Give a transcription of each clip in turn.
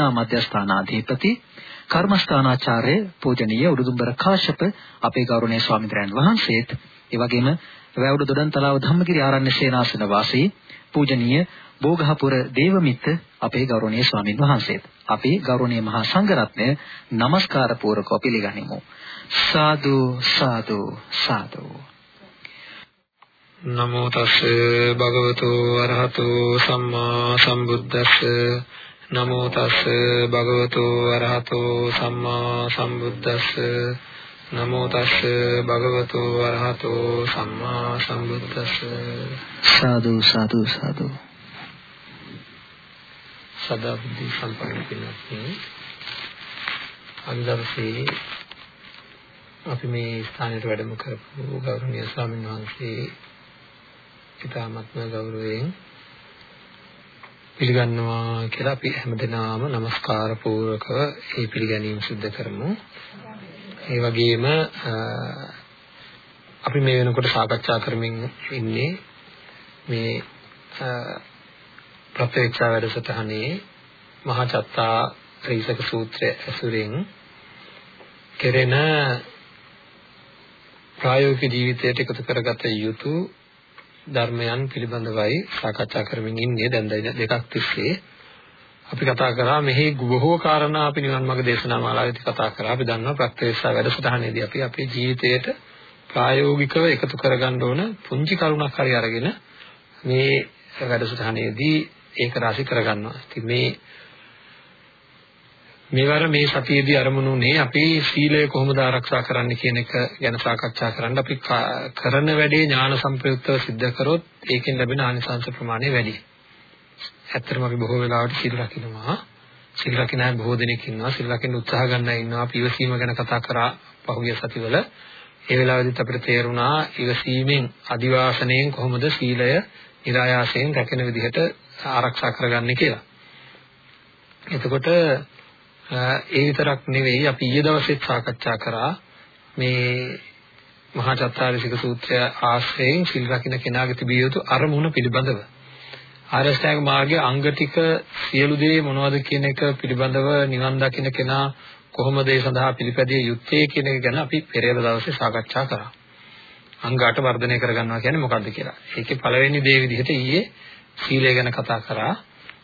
දේශනා මධ්‍යස්ථානාධිපති කර්මස්ථානාචාර්ය පූජනීය උඩුදුම්බර කාශ්‍යප අපේ ගෞරවනීය ස්වාමීන් වහන්සේත් ඒ වගේම වැවුඩ දොඩන්තලාව ධම්මගිරි ආරණ්‍ය සේනාසන වාසී පූජනීය බෝගහපුර දේවමිත්ත අපේ ගෞරවනීය ස්වාමින් වහන්සේත් අපි ගෞරවනීය මහා සංඝරත්නය নমස්කාර පූර්වකව පිළිගනිමු. සාදු සාදු සාදු. නමෝ තස් භගවතු අරහතු සම්මා සම්බුද්දස්ස නමෝ තස් භගවතු අරහතු සම්මා සම්බුද්දස්ස. නමෝ තස් භගවතු අරහතු සම්මා සම්බුද්දස්ස. සාදු සාදු සාදු. සදා බුද්ධ සම්පන්න පින්වත්නි. අද දවසේ අපි මේ ස්ථානයට වැඩම කරපු ගෞරවනීය ස්වාමීන් වහන්සේ ඉතාමත්ම ගෞරවයෙන් පිළිගන්නවා කියලා අපි හැමදෙනාම নমස්කාර පූර්වකව ඒ පිළිගැනීම සිදු කරමු. ඒ වගේම අපි මේ වෙනකොට සාකච්ඡා කරමින් ඉන්නේ මේ ප්‍රත්‍යක්ෂ වැඩසටහනේ මහා චත්තා ත්‍රිසක සූත්‍රය ඇසුරෙන් කෙරෙන ප්‍රායෝගික ජීවිතයට එකතු කරගත යුතු ධර්මයන් පිළිබඳවයි සාකච්ඡා කරමින් ඉන්නේ දැන් දෙකක් තිස්සේ අපි කතා කරා මෙහි බොහෝ කාරණා අපි නිවන් මාර්ග දේශනා මාලාවේදී කතා කරා අපි දන්නවා ප්‍රත්‍යක්ෂ වැඩසටහනේදී අපි අපේ ජීවිතයට ප්‍රායෝගිකව එකතු කරගන්න ඕන පුංචි කරුණක් හරි අරගෙන මේ වැඩසටහනේදී ඒක රාශි කරගන්නවා. ඉතින් මේ මේවර මේ සතියේදී අරමුණුනේ අපි සීලය කොහොමද ආරක්ෂා කරන්න කියන එක ගැන සාකච්ඡා කරන්න අපි කරන වැඩේ ඥාන සම්ප්‍රයුක්තව සිද්ධ කරොත් ඒකෙන් ලැබෙන ආනිසංස ප්‍රමාණය වැඩි. ඇත්තටම අපි බොහෝ වෙලාවට සීල රකින්නවා. සීල රකින්න අය බොහෝ දෙනෙක් ඉන්නවා. සීල රකින්න උත්සාහ ගන්න අය ඉන්නවා. අපි ඉවසීම ගැන කතා කරා පහුගිය සතිවල. ඒ වෙලාවෙදිත් අපිට තේරුණා ඉවසීමෙන් අදිවාසණයෙන් කොහොමද සීලය નિરાයාසයෙන් රැකෙන විදිහට ආරක්ෂා කරගන්නේ කියලා. එතකොට ඒ විතරක් නෙවෙයි අපි ඊයේ දවසේ සාකච්ඡා කරා මේ මහා චත්තාරිසික සූත්‍රය ආශ්‍රයෙන් සිල් රකින්න කෙනාගේ තිබිය යුතු අරමුණ පිළිබඳව ආරෂ්ඨාංග මාර්ගයේ අංග ටික සියලු දේ මොනවද කියන එක පිළිබඳව නිවන් දකින්න කෙනා කොහොමද ඒ සඳහා පිළිපැදිය යුත්තේ කියන එක ගැන අපි පෙරේද දවසේ සාකච්ඡා කරා. අංග 8 වර්ධනය කරගන්නවා කියන්නේ මොකක්ද කියලා. ඒකේ පළවෙනි දේ විදිහට ඊයේ සීලය ගැන කතා කරා.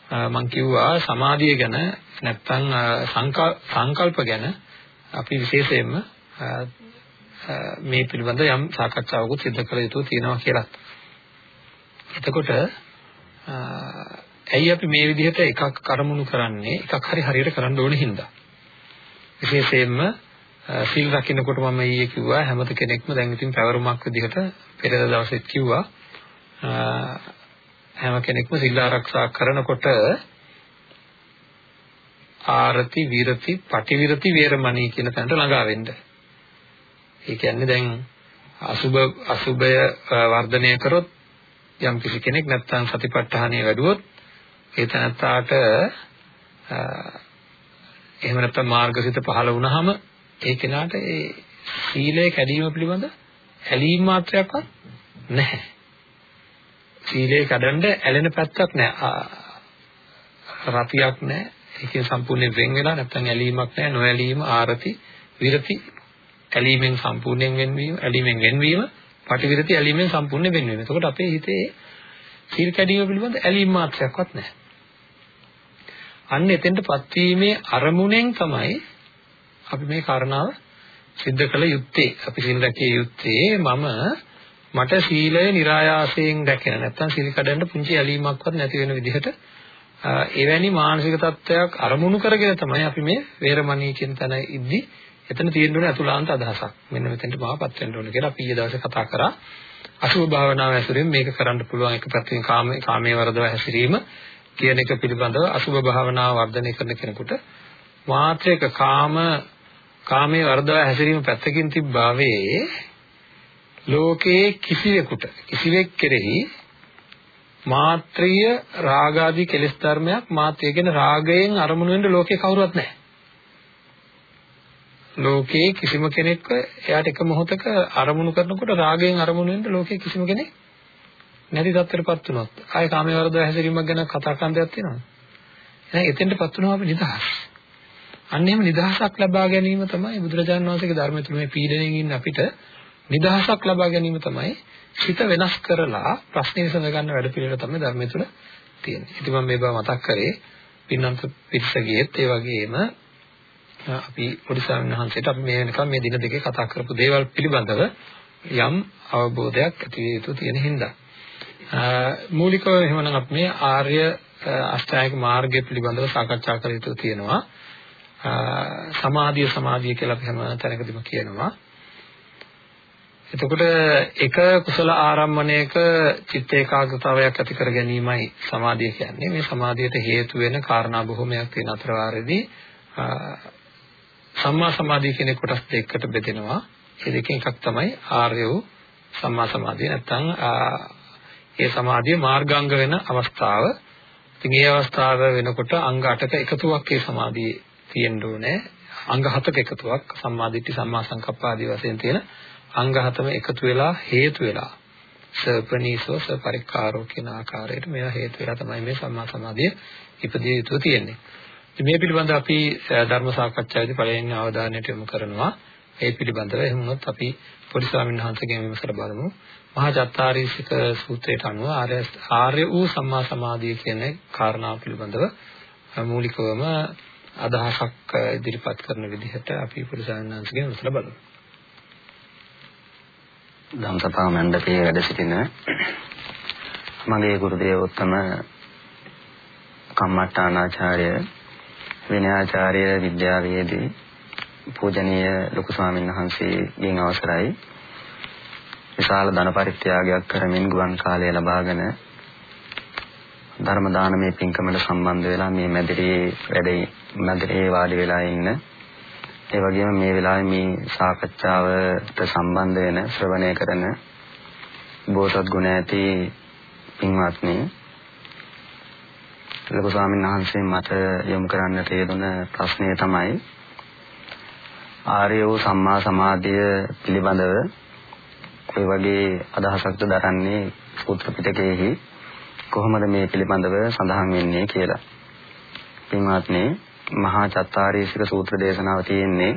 මම කිව්වා සමාධිය ගැන නැත්නම් සංකල්ප ගැන අපි විශේෂයෙන්ම මේ පිළිබඳ යම් සාකච්ඡාවකුත් සිදු කළ යුතු තියෙනවා කියලා. එතකොට ඇයි අපි මේ විදිහට එකක් කරමුණු කරන්නේ එකක් හරි හරියට කරන්න ඕනේ හින්දා. විශේෂයෙන්ම සීල් රකින්නකොට මම ඊයේ කිව්වා හැමත කෙනෙක්ම දැන් ඉතින් පැවරුමක් විදිහට පෙරේද දවසෙත් කිව්වා හැම කෙනෙක්ම සීල ආරක්ෂා කරනකොට ආරති විරති පටිවිරති වේරමණී කියන තැනට ළඟා වෙන්න. ඒ කියන්නේ දැන් අසුබ අසුබය වර්ධනය කරොත් යම් කිසි කෙනෙක් නැත්තම් සතිපට්ඨානය වැඩුවොත් ඒ තැනත්තාට එහෙම නැත්නම් මාර්ගසිත පහළ වුණාම ඒ කෙනාට ඒ සීලය කැඩීම පිළිබඳ ඇලීම් මාත්‍රයක්වත් නැහැ. සීලය කඩන්න ඇලෙන පැත්තක් නැහැ. රතියක් නැහැ. ඒකෙන් සම්පූර්ණයෙන් වෙන් වෙලා නැත්නම් ඇලීමක් නැහැ. නොඇලීම ආරති විරති ඇලීමෙන් සම්පූර්ණයෙන් වෙන්වීම ඇලීමෙන් වෙන්වීම පටිවිරති ඇලීමෙන් සම්පූර්ණයෙන් වෙන්වීම. එතකොට අපේ හිතේ සීල් කැඩීම පිළිබඳ ඇලීම් මාත්‍රයක්වත් නැහැ. අන්න එතෙන්ටපත් වීමේ අරමුණෙන් තමයි අපි මේ කාරණාව සිද්ධ කළ යුත්තේ. අපි සිල් රැකිය යුත්තේ මම මට සීලය નિરાයාසයෙන් දැකෙන නැත්නම් සීල කඩන්න පුංචි ඇලීමක්වත් නැති වෙන විදිහට එවැනි මානසික තත්ත්වයක් අරමුණු කරගෙන තමයි අපි මේ වේරමණී කියන තැන ඉද්දි එතන තියෙන්න ඕනේ අතුලාන්ත අදහසක්. මෙන්න මෙතෙන්ට මාපත් වෙන්න ඕනේ කියලා අපි ඊයේ දවසේ කතා කරා. අසුභ භාවනාව ඇසුරින් මේක කරන්න පුළුවන් එක පැත්තකින් කාමයේ කාමයේ වරදව හැසිරීම කියන එක පිළිබඳව අසුභ භාවනාව වර්ධනය කරන කෙනෙකුට මාත්‍රයක කාම කාමයේ වර්ධව හැසිරීම පැත්තකින් තිබ්බාවේ ලෝකයේ කිසිවෙකුට කිසිවෙක් කෙරෙහි මාත්‍රිය රාගාදී කෙලෙස් ධර්මයක් මාත්‍රිය කියන රාගයෙන් අරමුණු වෙන්න ලෝකේ කවුරුවත් නැහැ. ලෝකේ කිසිම කෙනෙක්ව එයාට එක මොහොතක අරමුණු කරනකොට රාගයෙන් අරමුණු වෙන්න ලෝකේ කිසිම කෙනෙක් නැති තත්ත්වයකටපත් වුණොත් ආයේ කාමයේ වර්ධව හැසිරීමක් ගැන කතා කරන්න දෙයක් තියෙනවද? එහෙනම් එතෙන්ටපත් වුණාම අපි නිදහස්. අන්න එහෙම නිදහසක් ලබා ගැනීම තමයි බුදුරජාණන් වහන්සේගේ ධර්මය තුල මේ පීඩණයෙන් ඉන්න අපිට නිදහසක් ලබා ගැනීම තමයි හිත වෙනස් කරලා ප්‍රශ්නේ විසඳ ගන්න වැඩ පිළිවෙල තමයි ධර්මය තුල තියෙන්නේ. ඉතින් මම මේ බව මතක් කරේ පින්නන්ත පිටසගියෙත් ඒ වගේම අපි පොඩි ස්වාමීන් වහන්සේට අපි මේ වෙනකම් මේ දින දෙකේ කතා කරපු දේවල් පිළිබඳව යම් අවබෝධයක් ඇති යුතු තියෙන හින්දා. මූලිකව එහෙමනම් අපි මේ ආර්ය අෂ්ටාංගික මාර්ගය පිළිබඳව සාකච්ඡා කර යුතු තියෙනවා. සමාධිය සමාධිය කියලා අපි හැම තැනකදීම කියනවා. එතකොට එක කුසල ආරම්මණයක චිත්ත ඒකාග්‍රතාවයක් ඇති කර ගැනීමයි සමාධිය කියන්නේ. මේ සමාධියට හේතු වෙන කාරණා බොහෝමයක් තියෙන අතර වාරෙදී සම්මා සමාධිය කියන කොටස් දෙකකට බෙදෙනවා. ඒ දෙකෙන් එකක් තමයි ආර්ය වූ සම්මා සමාධිය. නැත්නම් ඒ සමාධිය මාර්ගාංග වෙන අවස්ථාව. ඉතින් මේ අවස්ථාව වෙනකොට අංග 8ක එකතුවක් ඒ සමාධියේ තියෙන්න ඕනේ. අංග 7ක එකතුවක් සම්මාදිට්ඨි සම්මා සංකප්ප ආදී වශයෙන් තියෙන අංග 7ම එකතු වෙලා හේතු වෙලා සපනීසෝ සපරික්කාරෝ කියන ආකාරයට මේවා හේතු වෙලා තමයි මේ සම්මා සමාධිය ඉපදිය යුතු තියෙන්නේ. මේ පිළිබඳව අපි ධර්ම සාකච්ඡාවේදී පළවෙනි අවධානයට යොමු කරනවා. ඒ පිළිබඳව එහෙම වුණොත් අපි පොඩි ස්වාමීන් වහන්සේගෙන් විමසලා බලමු. මහා චත්තාරීසික සූත්‍රයට අනුව ආර්ය ආර්ය වූ සම්මා සමාධිය කියන කාරණාව පිළිබඳව මූලිකවම අදහසක් ඉදිරිපත් කරන විදිහට අපි පොඩි ස්වාමීන් වහන්සේගෙන් විමසලා බලමු. ධම්සභා මණ්ඩපයේ වැඩ සිටින මගේ ගුරු දේවෝත්තම කම්මට්ටානාචාර්ය විනයාචාර්ය විද්‍යාවේදී පූජනීය ලොකු ස්වාමීන් වහන්සේගෙන් අවසරයි. විශාල ධන පරිත්‍යාගයක් කරමින් ගුවන් කාලය ලබාගෙන ධර්ම දානමය පින්කමට සම්බන්ධ වෙලා මේ මැදිරියේ වැඩ මැදිරියේ වාඩි වෙලා ඉන්න ඒ වගේම මේ වෙලාවේ මේ සාකච්ඡාවට සම්බන්ධ වෙන ශ්‍රවණය කරන බෝසත් ගුණ ඇති පින්වත්නි ලොකු ස්වාමීන් වහන්සේ මට යොමු කරන්නට යෙදුන ප්‍රශ්නය තමයි ආර්ය වූ සම්මා සමාධිය පිළිබඳව ඒ වගේ අදහසක්ද දරන්නේ සූත්‍ර පිටකයේහි කොහොමද මේ පිළිබඳව සඳහන් වෙන්නේ කියලා. පින්වත්නි මහා චත්තාරීසික සූත්‍ර දේශනාව තියෙන්නේ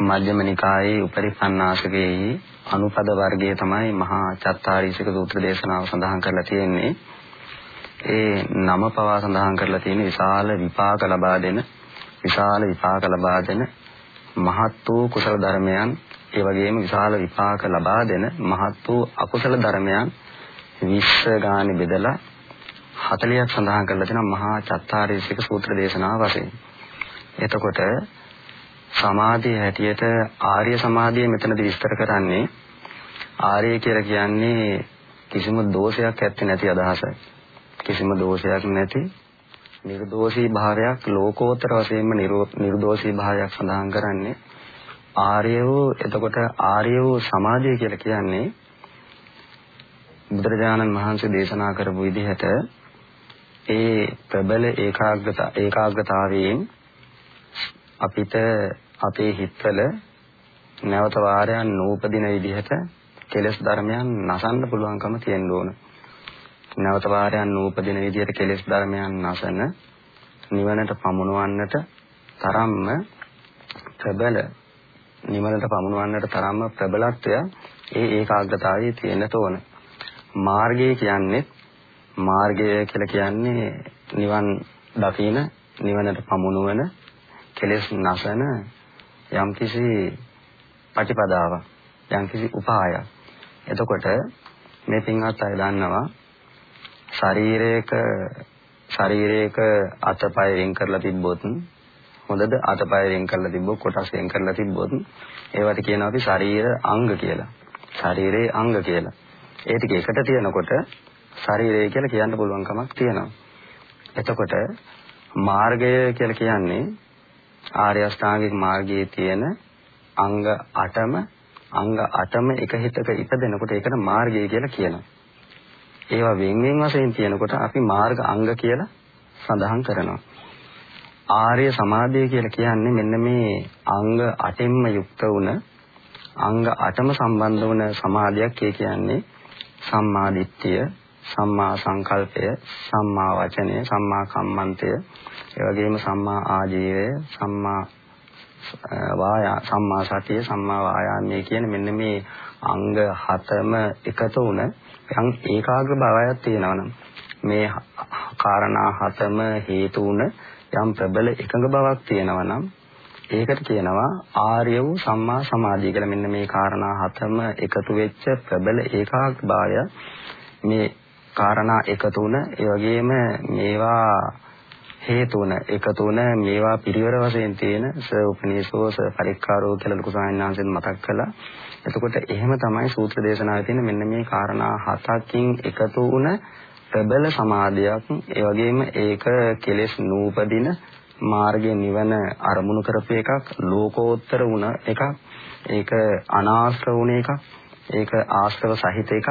මජ්ක්‍ධිම නිකායේ උපරිපන්නාසකයේහි අනුපද වර්ගයේ තමයි මහා චත්තාරීසික සූත්‍ර දේශනාව සඳහන් කරලා තියෙන්නේ. ඒ නම පවා සඳහන් කරලා තියෙන විශාල විපාක ලබා දෙන විශාල විපාක ලබා දෙන මහත් වූ කුසල ධර්මයන් ඒ වගේම විශාල විපාක ලබා දෙන මහත් වූ අකුසල ධර්මයන් 20 ගානේ බෙදලා 40ක් සඳහන් කරලා තියෙනවා මහා චත්තාරීසික සූත්‍ර දේශනාව වශයෙන්. එතකොට සමාධිය හැටියට ආර්ය සමාධිය මෙතනදී විස්තර කරන්නේ ආර්ය කියලා කියන්නේ කිසිම දෝෂයක් ඇත්තේ නැති අදහසයි. කිසිම දෝෂයක් නැති නිර්දෝෂී භාවයක් ලෝකෝත්තර වශයෙන්ම නිර්දෝෂී භාවයක් සඳහන් කරන්නේ ආර්ය වූ එතකොට ආර්ය වූ සමාධිය කියලා කියන්නේ බුදුරජාණන් වහන්සේ දේශනා කරපු විදිහට ඒ ප්‍රබල ඒකාග්‍රතා ඒකාග්‍රතාවයෙන් අපිට අපේ හිතවල නැවත වාරයන් නූපදින විදිහට කෙලෙස් ධර්මයන් නසන්න පුළුවන්කම තියෙන්න ඕන. නැවත වාරයන් නූපදින විදිහට කෙලෙස් ධර්මයන් නසන නිවනට පමුණවන්නට තරම්ම ප්‍රබල නිවනට පමුණවන්නට තරම්ම ප්‍රබලත්වය ඒ ඒකාග්‍රතාවයේ තියෙන්න ඕන. මාර්ගය කියන්නේ මාර්ගය කියලා කියන්නේ නිවන් දකින නිවනට පමුණුවන කෙලෙස් නැසන යම්කිසි ප්‍රතිපදාවක් යම්කිසි උපායක්. එතකොට මේ පින්වත් අය දන්නවා ශරීරයක ශරීරයක අතපය වෙන් කරලා තිබ්බොත් හොඳද අතපය වෙන් කරලා තිබ්බොත් කොටස් වෙන් කරලා තිබ්බොත් ඒවට කියනවා අපි ශරීර අංග කියලා. ශරීරයේ අංග කියලා. ඒ ටික එකට තියෙනකොට ශරීරය කියලා කියන්න පුළුවන් කමක් තියෙනවා. එතකොට මාර්ගය කියලා කියන්නේ ආර්ය අෂ්ටාංගික මාර්ගයේ තියෙන අංග 8ම අංග 8ම එක හිතක ඉපදෙනකොට ඒකට මාර්ගය කියලා කියනවා. ඒවා වෙන වෙන වශයෙන් තියෙනකොට අපි මාර්ග අංග කියලා සඳහන් කරනවා. ආර්ය සමාධිය කියලා කියන්නේ මෙන්න මේ අංග 8න්ම යුක්ත වුණ අංග 8ම සම්බන්ධ වුණ සමාධියක් ඒ කියන්නේ සම්මා දිට්ඨිය, සම්මා සංකල්පය, සම්මා වචනය, සම්මා කම්මන්තය, ඒ වගේම සම්මා ආජීවය, සම්මා වායා සම්මා සතිය, සම්මා වායාමයේ කියන මෙන්න මේ අංග හතම එකතු වුණ යම් ඒකාග්‍ර භාවයක් තියෙනවනම් මේ කාරණා හතම හේතු වුණ යම් ප්‍රබල එකඟ බවක් තියෙනවනම් ඒකට කියනවා ආර්ය වූ සම්මා සමාධිය කියලා. මෙන්න මේ කාරණා හතම එකතු වෙච්ච ප්‍රබල ඒකාග්‍රභාවය මේ කාරණා එකතු වුණ ඒ වගේම මේවා හේතු වුණ එකතු වුණ මේවා පිරිවර වශයෙන් තියෙන ස උපනීසෝ ස පරික්කාරෝ කියලා ලොකු සාහිණාංශෙන් මතක් කළා. එතකොට එහෙම තමයි සූත්‍ර දේශනාවේ තියෙන මෙන්න මේ කාරණා හතකින් එකතු වුණ ප්‍රබල සමාධියක් ඒ වගේම ඒක කෙලෙස් නූපදින මාර්ගයේ නිවන අරමුණු කරපු එකක් ලෝකෝත්තර වුණ එකක් ඒක අනාශ්‍රව වුණ එකක් ඒක ආශ්‍රව සහිත එකක්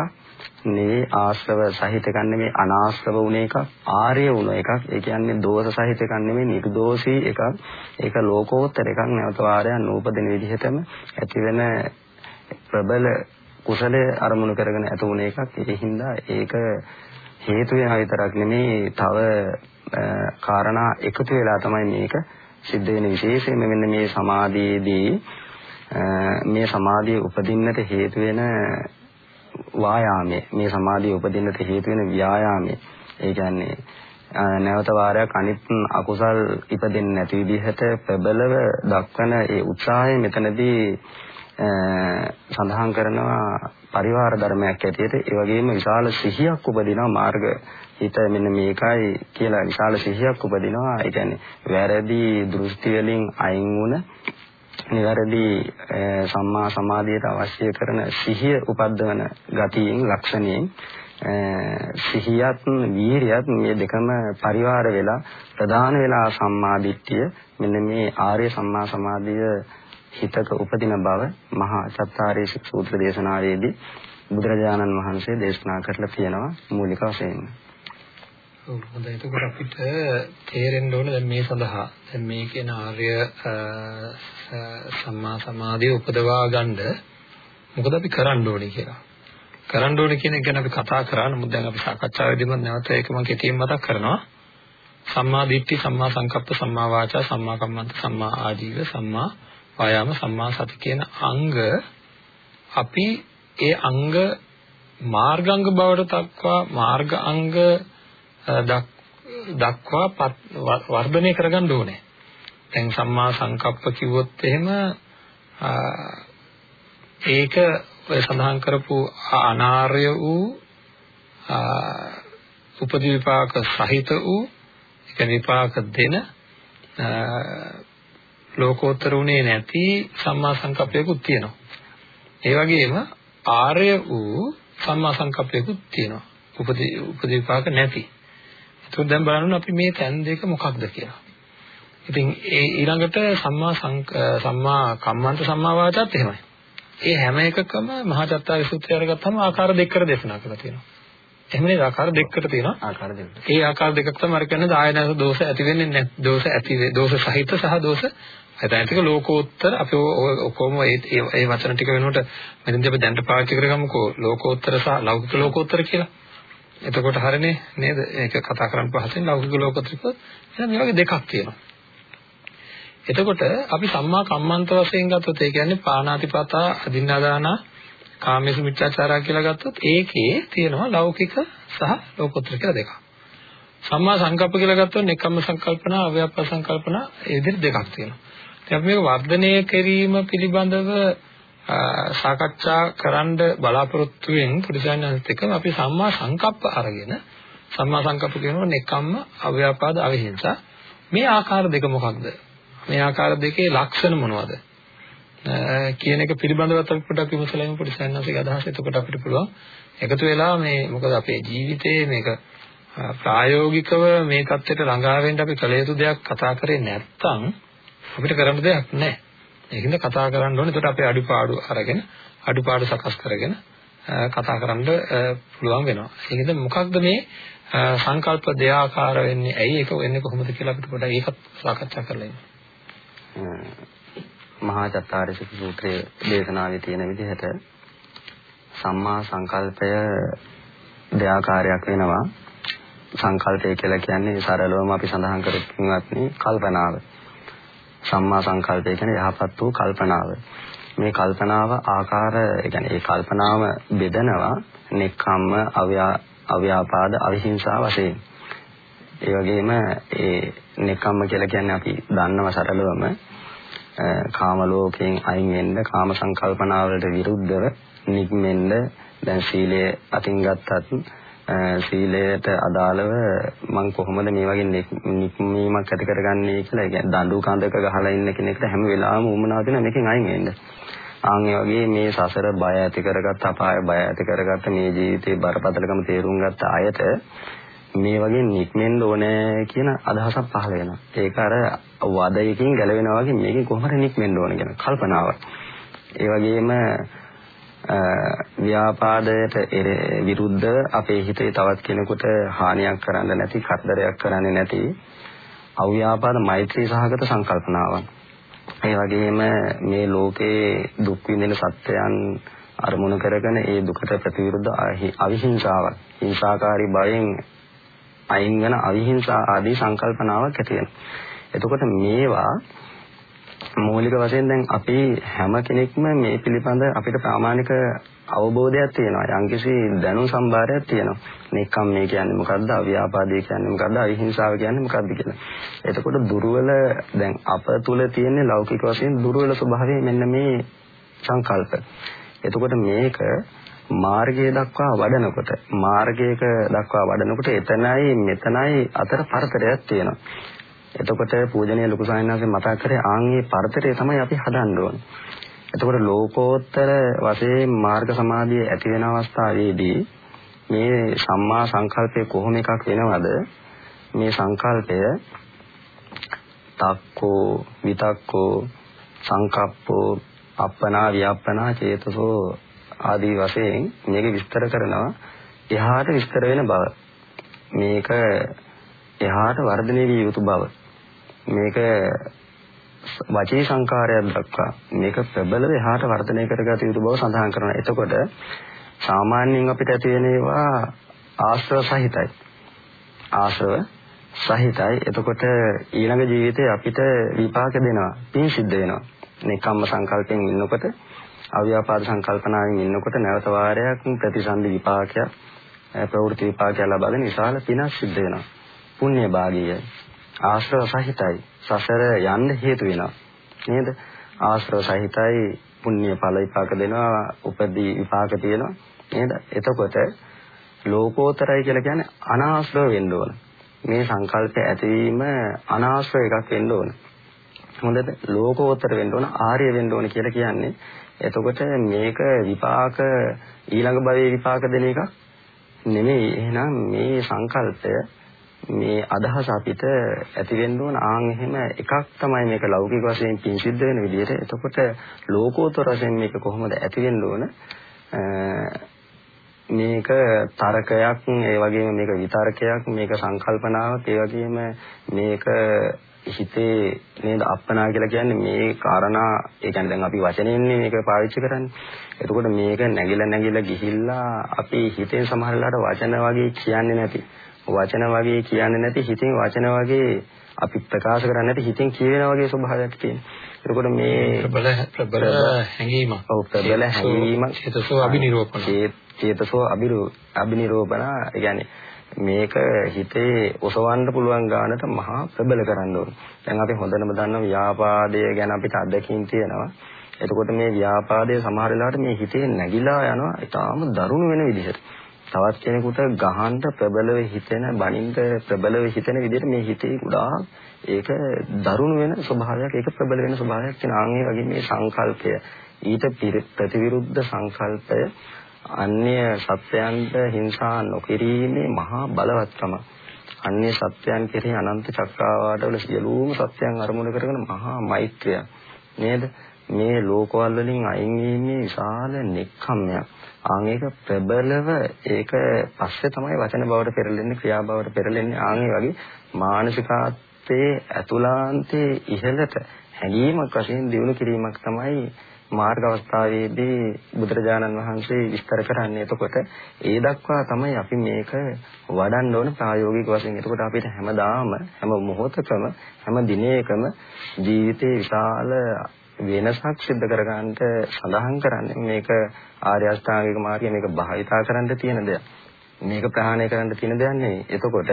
නෙවෙයි ආශ්‍රව සහිත එකක් නෙමෙයි අනාශ්‍රව වුණ එකක් ආර්ය වුණ එකක්. ඒ කියන්නේ දෝෂ සහිත එකක් නෙමෙයි නිර්දෝෂී එකක්. ඒක ලෝකෝත්තර එකක් නැවත වාරයක් නූපදින විදිහටම ඇති වෙන ප්‍රබල කුසලයේ අරමුණු කරගෙන ඇති වුණ එකක්. ඒ හින්දා ඒක හේතු වෙනා විතරක් නෙමෙයි තව කාරණා එකතු වෙලා තමයි මේක සිද්ධ වෙන විශේෂයෙන්ම මෙන්න මේ සමාධියේදී මේ සමාධිය උපදින්නට හේතු වෙන වායාමයේ මේ සමාධිය උපදින්නට හේතු වෙන ව්‍යායාමයේ ඒ කියන්නේ නැවත වාරයක් අනිත් අකුසල් ඉපදෙන්නේ නැති විදිහට ප්‍රබලව දක්වන ඒ උත්සාහය මෙතනදී සඳහන් කරනවා පරිවාර ධර්මයක් ඇටියට. ඒ වගේම විශාල සිහියක් උපදිනවා මාර්ග හිත මෙන්න මේකයි කියලා විශාල සිහියක් උපදිනවා. ඒ කියන්නේ වැරදි දෘෂ්ටි වලින් අයින් වුණ නිවැරදි සම්මා සමාධියට අවශ්‍ය කරන සිහිය උපද්දවන ගතියෙන් ලක්ෂණයෙන් සිහියත් වීරියත් මේ දෙකම පරිවාර වෙලා ප්‍රධාන වෙලා සම්මාදිට්ඨිය මෙන්න මේ ආර්ය සම්මා සමාධිය හිතක උපදින බව මහා චත්තාරීෂ සූත්‍ර දේශනාවේදී බුදුරජාණන් වහන්සේ දේශනා කරලා තියෙනවා මූලික වශයෙන්. ඔව් හොඳයි එතකොට අපිට තේරෙන්න ඕන දැන් මේ සඳහා දැන් මේ කියන ආර්ය සම්මා සමාධිය උපදවා ගන්න මොකද අපි කරන්න ඕනේ කියලා. කරන්න ඕනේ කියන එක ගැන අපි කතා කරා නමුත් දැන් අපි සාකච්ඡාවේදීම නැවත ඒක මම කෙටියෙන් මතක් කරනවා. සම්මා දිට්ඨි සම්මා සංකප්ප සම්මා වාචා සම්මා කම්මන්ත සම්මා ආජීව සම්මා වායාම සම්මා සති කියන අංග අපි ඒ අංග මාර්ගාංග බවට දක්වා මාර්ග අංග දක්වා වර්ධනය කරගන්න ඕනේ. දැන් සම්මා සංකප්ප කිව්වොත් එහෙම ඒක ඔය සඳහන් කරපු අනාර්ය වූ උපදී විපාක සහිත වූ ඒක විපාක දෙන ලෝකෝත්තර උනේ නැති සම්මා සංකප්පයකුත් තියෙනවා. ඒ වගේම ආර්ය වූ සම්මා සංකප්පයකුත් තියෙනවා. උපදී උපදී විපාක නැති. ඒකෙන් දැන් බලන්න අපි මේ තැන් දෙක මොකක්ද කියලා. ඉතින් ඒ ඊළඟට සම්මා සම්මා කම්මන්ත සම්මා වාචාත් එහෙමයි. ඒ හැම එකකම මහා චත්තාරි සූත්‍රය අරගත්තම ආකාර දෙකකට දේශනා කරලා තියෙනවා. එහෙම නේද ආකාර දෙකකට තියෙනවා. ආකාර දෙකකට. ඒ ආකාර දෙකක් තමයි අර කියන්නේ දායනස දෝෂ ඇති වෙන්නේ නැහැ. දෝෂ ඇති දෝෂ සහිත සහ දෝෂ හිතාන්තික ලෝකෝත්තර අපි ඔක්කොම ඒ ඒ වචන ටික වෙනකොට මෙතනදී අපි දැන්ට පාවිච්චි කරගමුකෝ ලෝකෝත්තර සහ ලෞකික ලෝකෝත්තර කියලා. එතකොට හරිනේ නේද? ඒක කතා කරන්න පහසෙන් ලෞකික ලෝකෝත්තර කියලා. එහෙනම් මේ වගේ දෙකක් තියෙනවා. එතකොට අපි සම්මා කම්මන්ත වශයෙන් ගත්තොත් ඒ කියන්නේ පාණාතිපතා අදින්නාදානා කාමේසු මිත්‍යාචාරා කියලා ගත්තොත් ඒකේ තියෙනවා ලෞකික සහ ලෝකෝත්තර කියලා දෙකක්. සම්මා සංකප්ප කියලා ගත්තොත් නෙකම්ම සංකල්පනා අව්‍යාප සංකල්පනා ඒ විදිහට දෙකක් තියෙනවා. ඉතින් අපි මේක වර්ධනය කිරීම පිළිබඳව සාකච්ඡා කරන්න බලාපොරොත්තු වෙන පුරුෂයන්ත් එක්ක අපි සම්මා සංකප්ප අරගෙන සම්මා සංකප්ප කියනකොට නෙකම්ම අව්‍යාපාද අවිහිංසා මේ ආකාර දෙක මොකක්ද? මේ ආකාර දෙකේ ලක්ෂණ මොනවද? කියන එක පිළිබඳවත් අපි පොඩ්ඩක් විමසලා ඉමු පුරුෂයන්න්සේගේ අදහස. එතකොට අපිට පුළුවන් එකතු වෙලා මේ මොකද අපේ ජීවිතයේ මේක ප්‍රායෝගිකව මේ தත්ත්වයට ළඟා වෙන්න අපි කළ යුතු දෙයක් කතා කරේ නැත්නම් අපිට කරන්න දෙයක් නැහැ. ඒකින්ද කතා කරන්න ඕනේ. එතකොට අපේ අඩුපාඩු අරගෙන අඩුපාඩු සකස් කරගෙන කතා කරන්න පුළුවන් වෙනවා. ඒකද මොකක්ද මේ සංකල්ප දෙආකාර වෙන්නේ? ඇයි ඒක වෙන්නේ කොහොමද කියලා අපිට පොඩ්ඩක් ඒකත් සාකච්ඡා කරලා ඉන්න. මහා චත්තාරිසික සූත්‍රයේ දේශනාවේ තියෙන විදිහට සම්මා සංකල්පය දෙආකාරයක් වෙනවා. සංකල්පය කියලා කියන්නේ සරලවම අපි සඳහන් කරපුවාත්නි කල්පනාව. සම්මා සංකල්පය කියන්නේ යහපත් වූ කල්පනාව. මේ කල්පනාව ආකාර يعني ඒ කල්පනාව බෙදනවා නෙක්ඛම්ම අව්‍යාපාද අවිහිංසා වශයෙන්. ඒ වගේම ඒ නෙක්ඛම්ම කියලා කියන්නේ අපි දන්නව සරලවම කාම ලෝකයෙන් අයින් වෙන්න කාම සංකල්පනාවලට විරුද්ධව නිග්මෙන්න දැන් සීලය අතින් ගත්තත් සීලයට අදාළව මම කොහොමද මේ වගේ නික්මීමක් ඇති කරගන්නේ කියලා ඒ කියන්නේ දඬු කඳක ගහලා ඉන්න කෙනෙක්ට හැම වෙලාවෙම උමනාව දෙන මේකෙන් අයින් වෙන්න. ආන් වගේ මේ සසර බය ඇති කරගත්ත අපාය බය ඇති කරගත්ත මේ ජීවිතේ බරපතලකම තේරුම් ගත්ත අයට මේ වගේ නික්මෙන්න ඕනේ කියන අදහසක් පහළ වෙනවා. ඒක අර වදයකින් ගැලවෙනවා වගේ මේකෙන් කොහොමද නික්මෙන්න ඕනේ කියන කල්පනාවක්. ඒ වගේම ව්‍යාපාදයට විරුද්ධව අපේ හිතේ තවත් කෙනෙකුට හානියක් කරන්න නැති, කරදරයක් කරන්නේ නැති අව්‍යාපාද මෛත්‍රී සහගත සංකල්පනාවක්. ඒ වගේම මේ ලෝකේ දුක් විඳින සත්‍යයන් අරමුණු කරගෙන ඒ දුකට ප්‍රතිවිරුද්ධ අවිහිංසාවක්, හිංසාකාරී බයෙන් අයින් වෙන අවිහිංසා ආදී සංකල්පනාවක් ඇති වෙනවා. එතකොට මේවා මූලික වශයෙන් දැන් අපි හැම කෙනෙක්ම මේ පිළිබඳ අපිට ප්‍රාමාණික අවබෝධයක් තියෙනවා. යම්කිසි දැනුම් සම්භාරයක් තියෙනවා. මේකම් මේ කියන්නේ මොකද්ද? අව්‍යාපාදේ කියන්නේ මොකද්ද? අවිහිංසාව කියන්නේ මොකද්ද කියලා. එතකොට දුර්වල දැන් අප තුල තියෙන ලෞකික වශයෙන් දුර්වල ස්වභාවය මෙන්න මේ සංකල්ප. එතකොට මේක මාර්ගය දක්වා වඩනකොට මාර්ගයක දක්වා වඩනකොට එතනයි මෙතනයි අතර පරතරයක් තියෙනවා. එතකොට පූජනීය ලොකු සායනාසේ මතක් කරේ ආන්ගේ පරතරය තමයි අපි හදන්න ඕනේ. එතකොට ලෝකෝත්තර වශයෙන් මාර්ග සමාධිය ඇති වෙන අවස්ථාවේදී මේ සම්මා සංකල්පය කොහොම එකක් වෙනවද? මේ සංකල්පය තක්කෝ විතක්කෝ සංකප්පෝ අප්පනා ව්‍යාප්පනා චේතසෝ ආදී වශයෙන් මේක විස්තර කරනවා එහාට විස්තර වෙන බව. මේක එහාට වර්ධනය විය යුතු බව. මේක වචී සංකාරයක් දක්වා මේක ප්‍රබලව එහාට වර්ධනය කරගත යුතු බව සඳහන් කරනවා. එතකොට සාමාන්‍යයෙන් අපිට ඇති වෙන ඒවා ආශ්‍රව සහිතයි. ආශ්‍රව සහිතයි. එතකොට ඊළඟ ජීවිතේ අපිට විපාක දෙනවා. පින් සිද්ධ වෙනවා. නිකම්ම සංකල්පයෙන් ඉන්නකොට අව්‍යාපාද සංකල්පනාවෙන් ඉන්නකොට නැවත වාරයක් ප්‍රතිසන්දි විපාකයක් ප්‍රවෘත්ති විපාකයක් ලබාගෙන විශාල පිනක් සිද්ධ වෙනවා. පුණ්‍ය භාගියයි. ආශ්‍රව සහිතයි. සසර යන්න හේතු වෙනවා. නේද? ආශ්‍රව සහිතයි පුණ්‍ය ඵල විපාක දෙනවා, උපදී විපාක තියෙනවා. නේද? එතකොට ලෝකෝත්තරයි කියලා කියන්නේ අනාශ්‍රව වෙන්න ඕන. මේ සංකල්ප ඇතිවීම අනාශ්‍රව එකක් වෙන්න ඕන. හොඳද? ලෝකෝත්තර වෙන්න ඕන, ආර්ය වෙන්න ඕන කියලා කියන්නේ. එතකොට මේක විපාක ඊළඟ භවයේ විපාක දෙන එකක් නෙමෙයි. එහෙනම් මේ සංකල්පය මේ අදහස අපිට ඇති වෙන්න ඕන ආන් එහෙම එකක් තමයි මේක ලෞකික වශයෙන් පින් සිද්ධ වෙන විදිහට. එතකොට ලෝකෝත්තර වශයෙන් මේක කොහොමද ඇති වෙන්න ඕන? මේක තරකයක්, ඒ වගේම මේක විතරකයක්, මේක සංකල්පනාවක්, ඒ වගේම මේක හිතේ නේද අප්පනා කියලා කියන්නේ මේ කාරණා ඒ කියන්නේ දැන් අපි වචනෙන්නේ මේක පාවිච්චි කරන්නේ. එතකොට මේක නැగిලා නැగిලා ගිහිල්ලා අපි හිතෙන් සමහර වෙලාවට වචන වගේ කියන්නේ නැති වචන වගේ කියන්නේ නැති හිතින් වචන වගේ අපි ප්‍රකාශ කරන්නේ නැති හිතින් කියවෙන වගේ ස්වභාවයක් තියෙනවා. එතකොට මේ ප්‍රබල ප්‍රබල හැඟීමක්. ඔව් ප්‍රබල හැඟීමක්. චේතසෝ අබිනිරෝපණ. චේතසෝ අබිරු අබිනිරෝපණ. ඒ කියන්නේ මේක හිතේ ඔසවන්න පුළුවන් ගානට මහා ප්‍රබල කරන්න ඕන. දැන් අපි හොඳටම දන්න ව්‍යාපාදය ගැන අපිට අත්දැකීම් තියෙනවා. එතකොට මේ ව්‍යාපාදය සමහර වෙලාවට මේ හිතේ නැగిලා යනවා. ඊටාම දරුණු වෙන විදිහට. තවත් කෙනෙකුට ගහන්න ප්‍රබලව හිතෙන බණින්ද ප්‍රබලව හිතෙන විදිහට මේ හිතේ ගොඩාක් ඒක දරුණු වෙන ස්වභාවයක් ඒක ප්‍රබල වෙන ස්වභාවයක් තියෙන ආන්ගේ වගේ මේ සංකල්පය. ඊට ප්‍රතිවිරුද්ධ සංකල්පය අන්‍ය සත්‍යයන්ට හිංසා නොකිරීමේ මහා බලවත්කම. අන්‍ය සත්‍යයන් කෙරෙහි අනන්ත චක්‍රාවාටවල සියලුම සත්‍යයන් අරමුණු කරගෙන මහා මෛත්‍රිය. නේද? මේ ලෝකවල වලින් අයින් වීමේ විශාල නෙක්ඛම්මයක් ආන් ඒක ප්‍රබලව ඒක පස්සේ තමයි වචන බවට පෙරලෙන්නේ ක්‍රියා බවට පෙරලෙන්නේ ආන් වගේ මානසිකාත්යේ ඇතුළාන්තයේ ඉහළට හැඟීමක් වශයෙන් දිනු කිරීමක් තමයි මාර්ග අවස්ථාවේදී බුදුරජාණන් වහන්සේ විස්තර කරන්නේ. එතකොට ඒ දක්වා තමයි අපි මේක වඩන්න ඕන ප්‍රායෝගික වශයෙන්. එතකොට අපිට හැමදාම හැම මොහොතකම හැම දිනයකම ජීවිතේ විශාල වෙනසක් සිද්ධ කරගන්නට සඳහන් කරන්නේ මේක ආර්ය අෂ්ටාංගික මාර්ගය මේක භාවිතා කරන්න තියෙන දෙයක්. මේක ප්‍රහාණය කරන්න තියෙන දෙයක් නෙවෙයි. එතකොට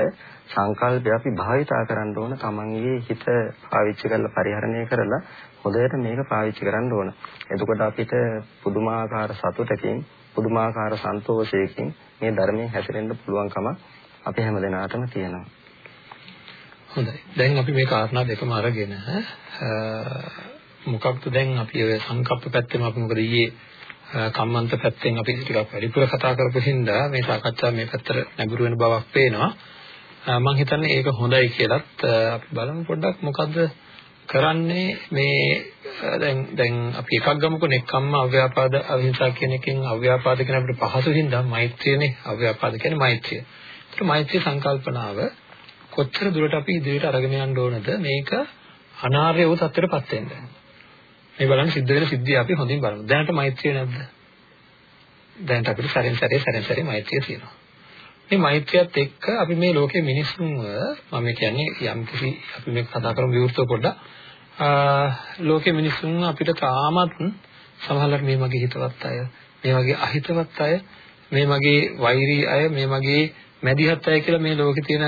සංකල්පය අපි භාවිතා කරන්න ඕන තමන්ගේ හිත පාවිච්චි කරලා පරිහරණය කරලා හොඳට මේක පාවිච්චි කරන්න ඕන. එතකොට අපිට පුදුමාකාර සතුටකින් පුදුමාකාර සන්තෝෂයකින් මේ ධර්මයේ හැසිරෙන්න පුළුවන්කම අපි හැමදෙනාටම තියෙනවා. හොඳයි. දැන් අපි මේ කාරණා දෙකම අරගෙන මොකක්ද දැන් අපි ඔය සංකප්ප පැත්තෙම අපි මොකද ඊයේ කම්මන්ත පැත්තෙන් අපි ටිකක් වැඩිපුර කතා කරපු හින්දා මේ සාකච්ඡාව මේ පැත්තට නැඹුරු වෙන බවක් පේනවා. මම හිතන්නේ ඒක හොඳයි කියලත් අපි බලමු පොඩ්ඩක් මොකද්ද කරන්නේ මේ දැන් දැන් අපි එකක් ගමුකෝ නෙක්ඛම්ම අව්‍යාපාද අවිහිංසා කියන එකෙන් අව්‍යාපාද කියන අපිට පහසු හින්දා මෛත්‍රියනේ අව්‍යාපාද කියන්නේ මෛත්‍රිය. ඒත් මෛත්‍රී සංකල්පනාව කොච්චර දුරට අපි ඉදිරියට අරගෙන යන්න ඕනද මේක අනාර්ය වූ තත්ත්වයටපත් වෙන්න. මේ බලන්න සිද්ධ වෙන සිද්ධිය අපි හොඳින් බලමු. දැනට මෛත්‍රිය නැද්ද? දැනට අපිට සැරෙන් සැරේ සැරෙන් සැරේ මෛත්‍රිය තියෙනවා. මේ මෛත්‍රියත් එක්ක අපි මේ ලෝකයේ මිනිස්සුන්ව මම කියන්නේ යම් කිසි අපි මේ කතා කරමු විවෘතව පොඩ්ඩක් ලෝකයේ මිනිස්සුන් අපිට තාමත් සමහරවල් මේ මගේ හිතවත් අය මේ වගේ අහිතවත් අය මේ මගේ වෛරී අය මේ මගේ මැදිහත් අය කියලා මේ ලෝකේ තියෙන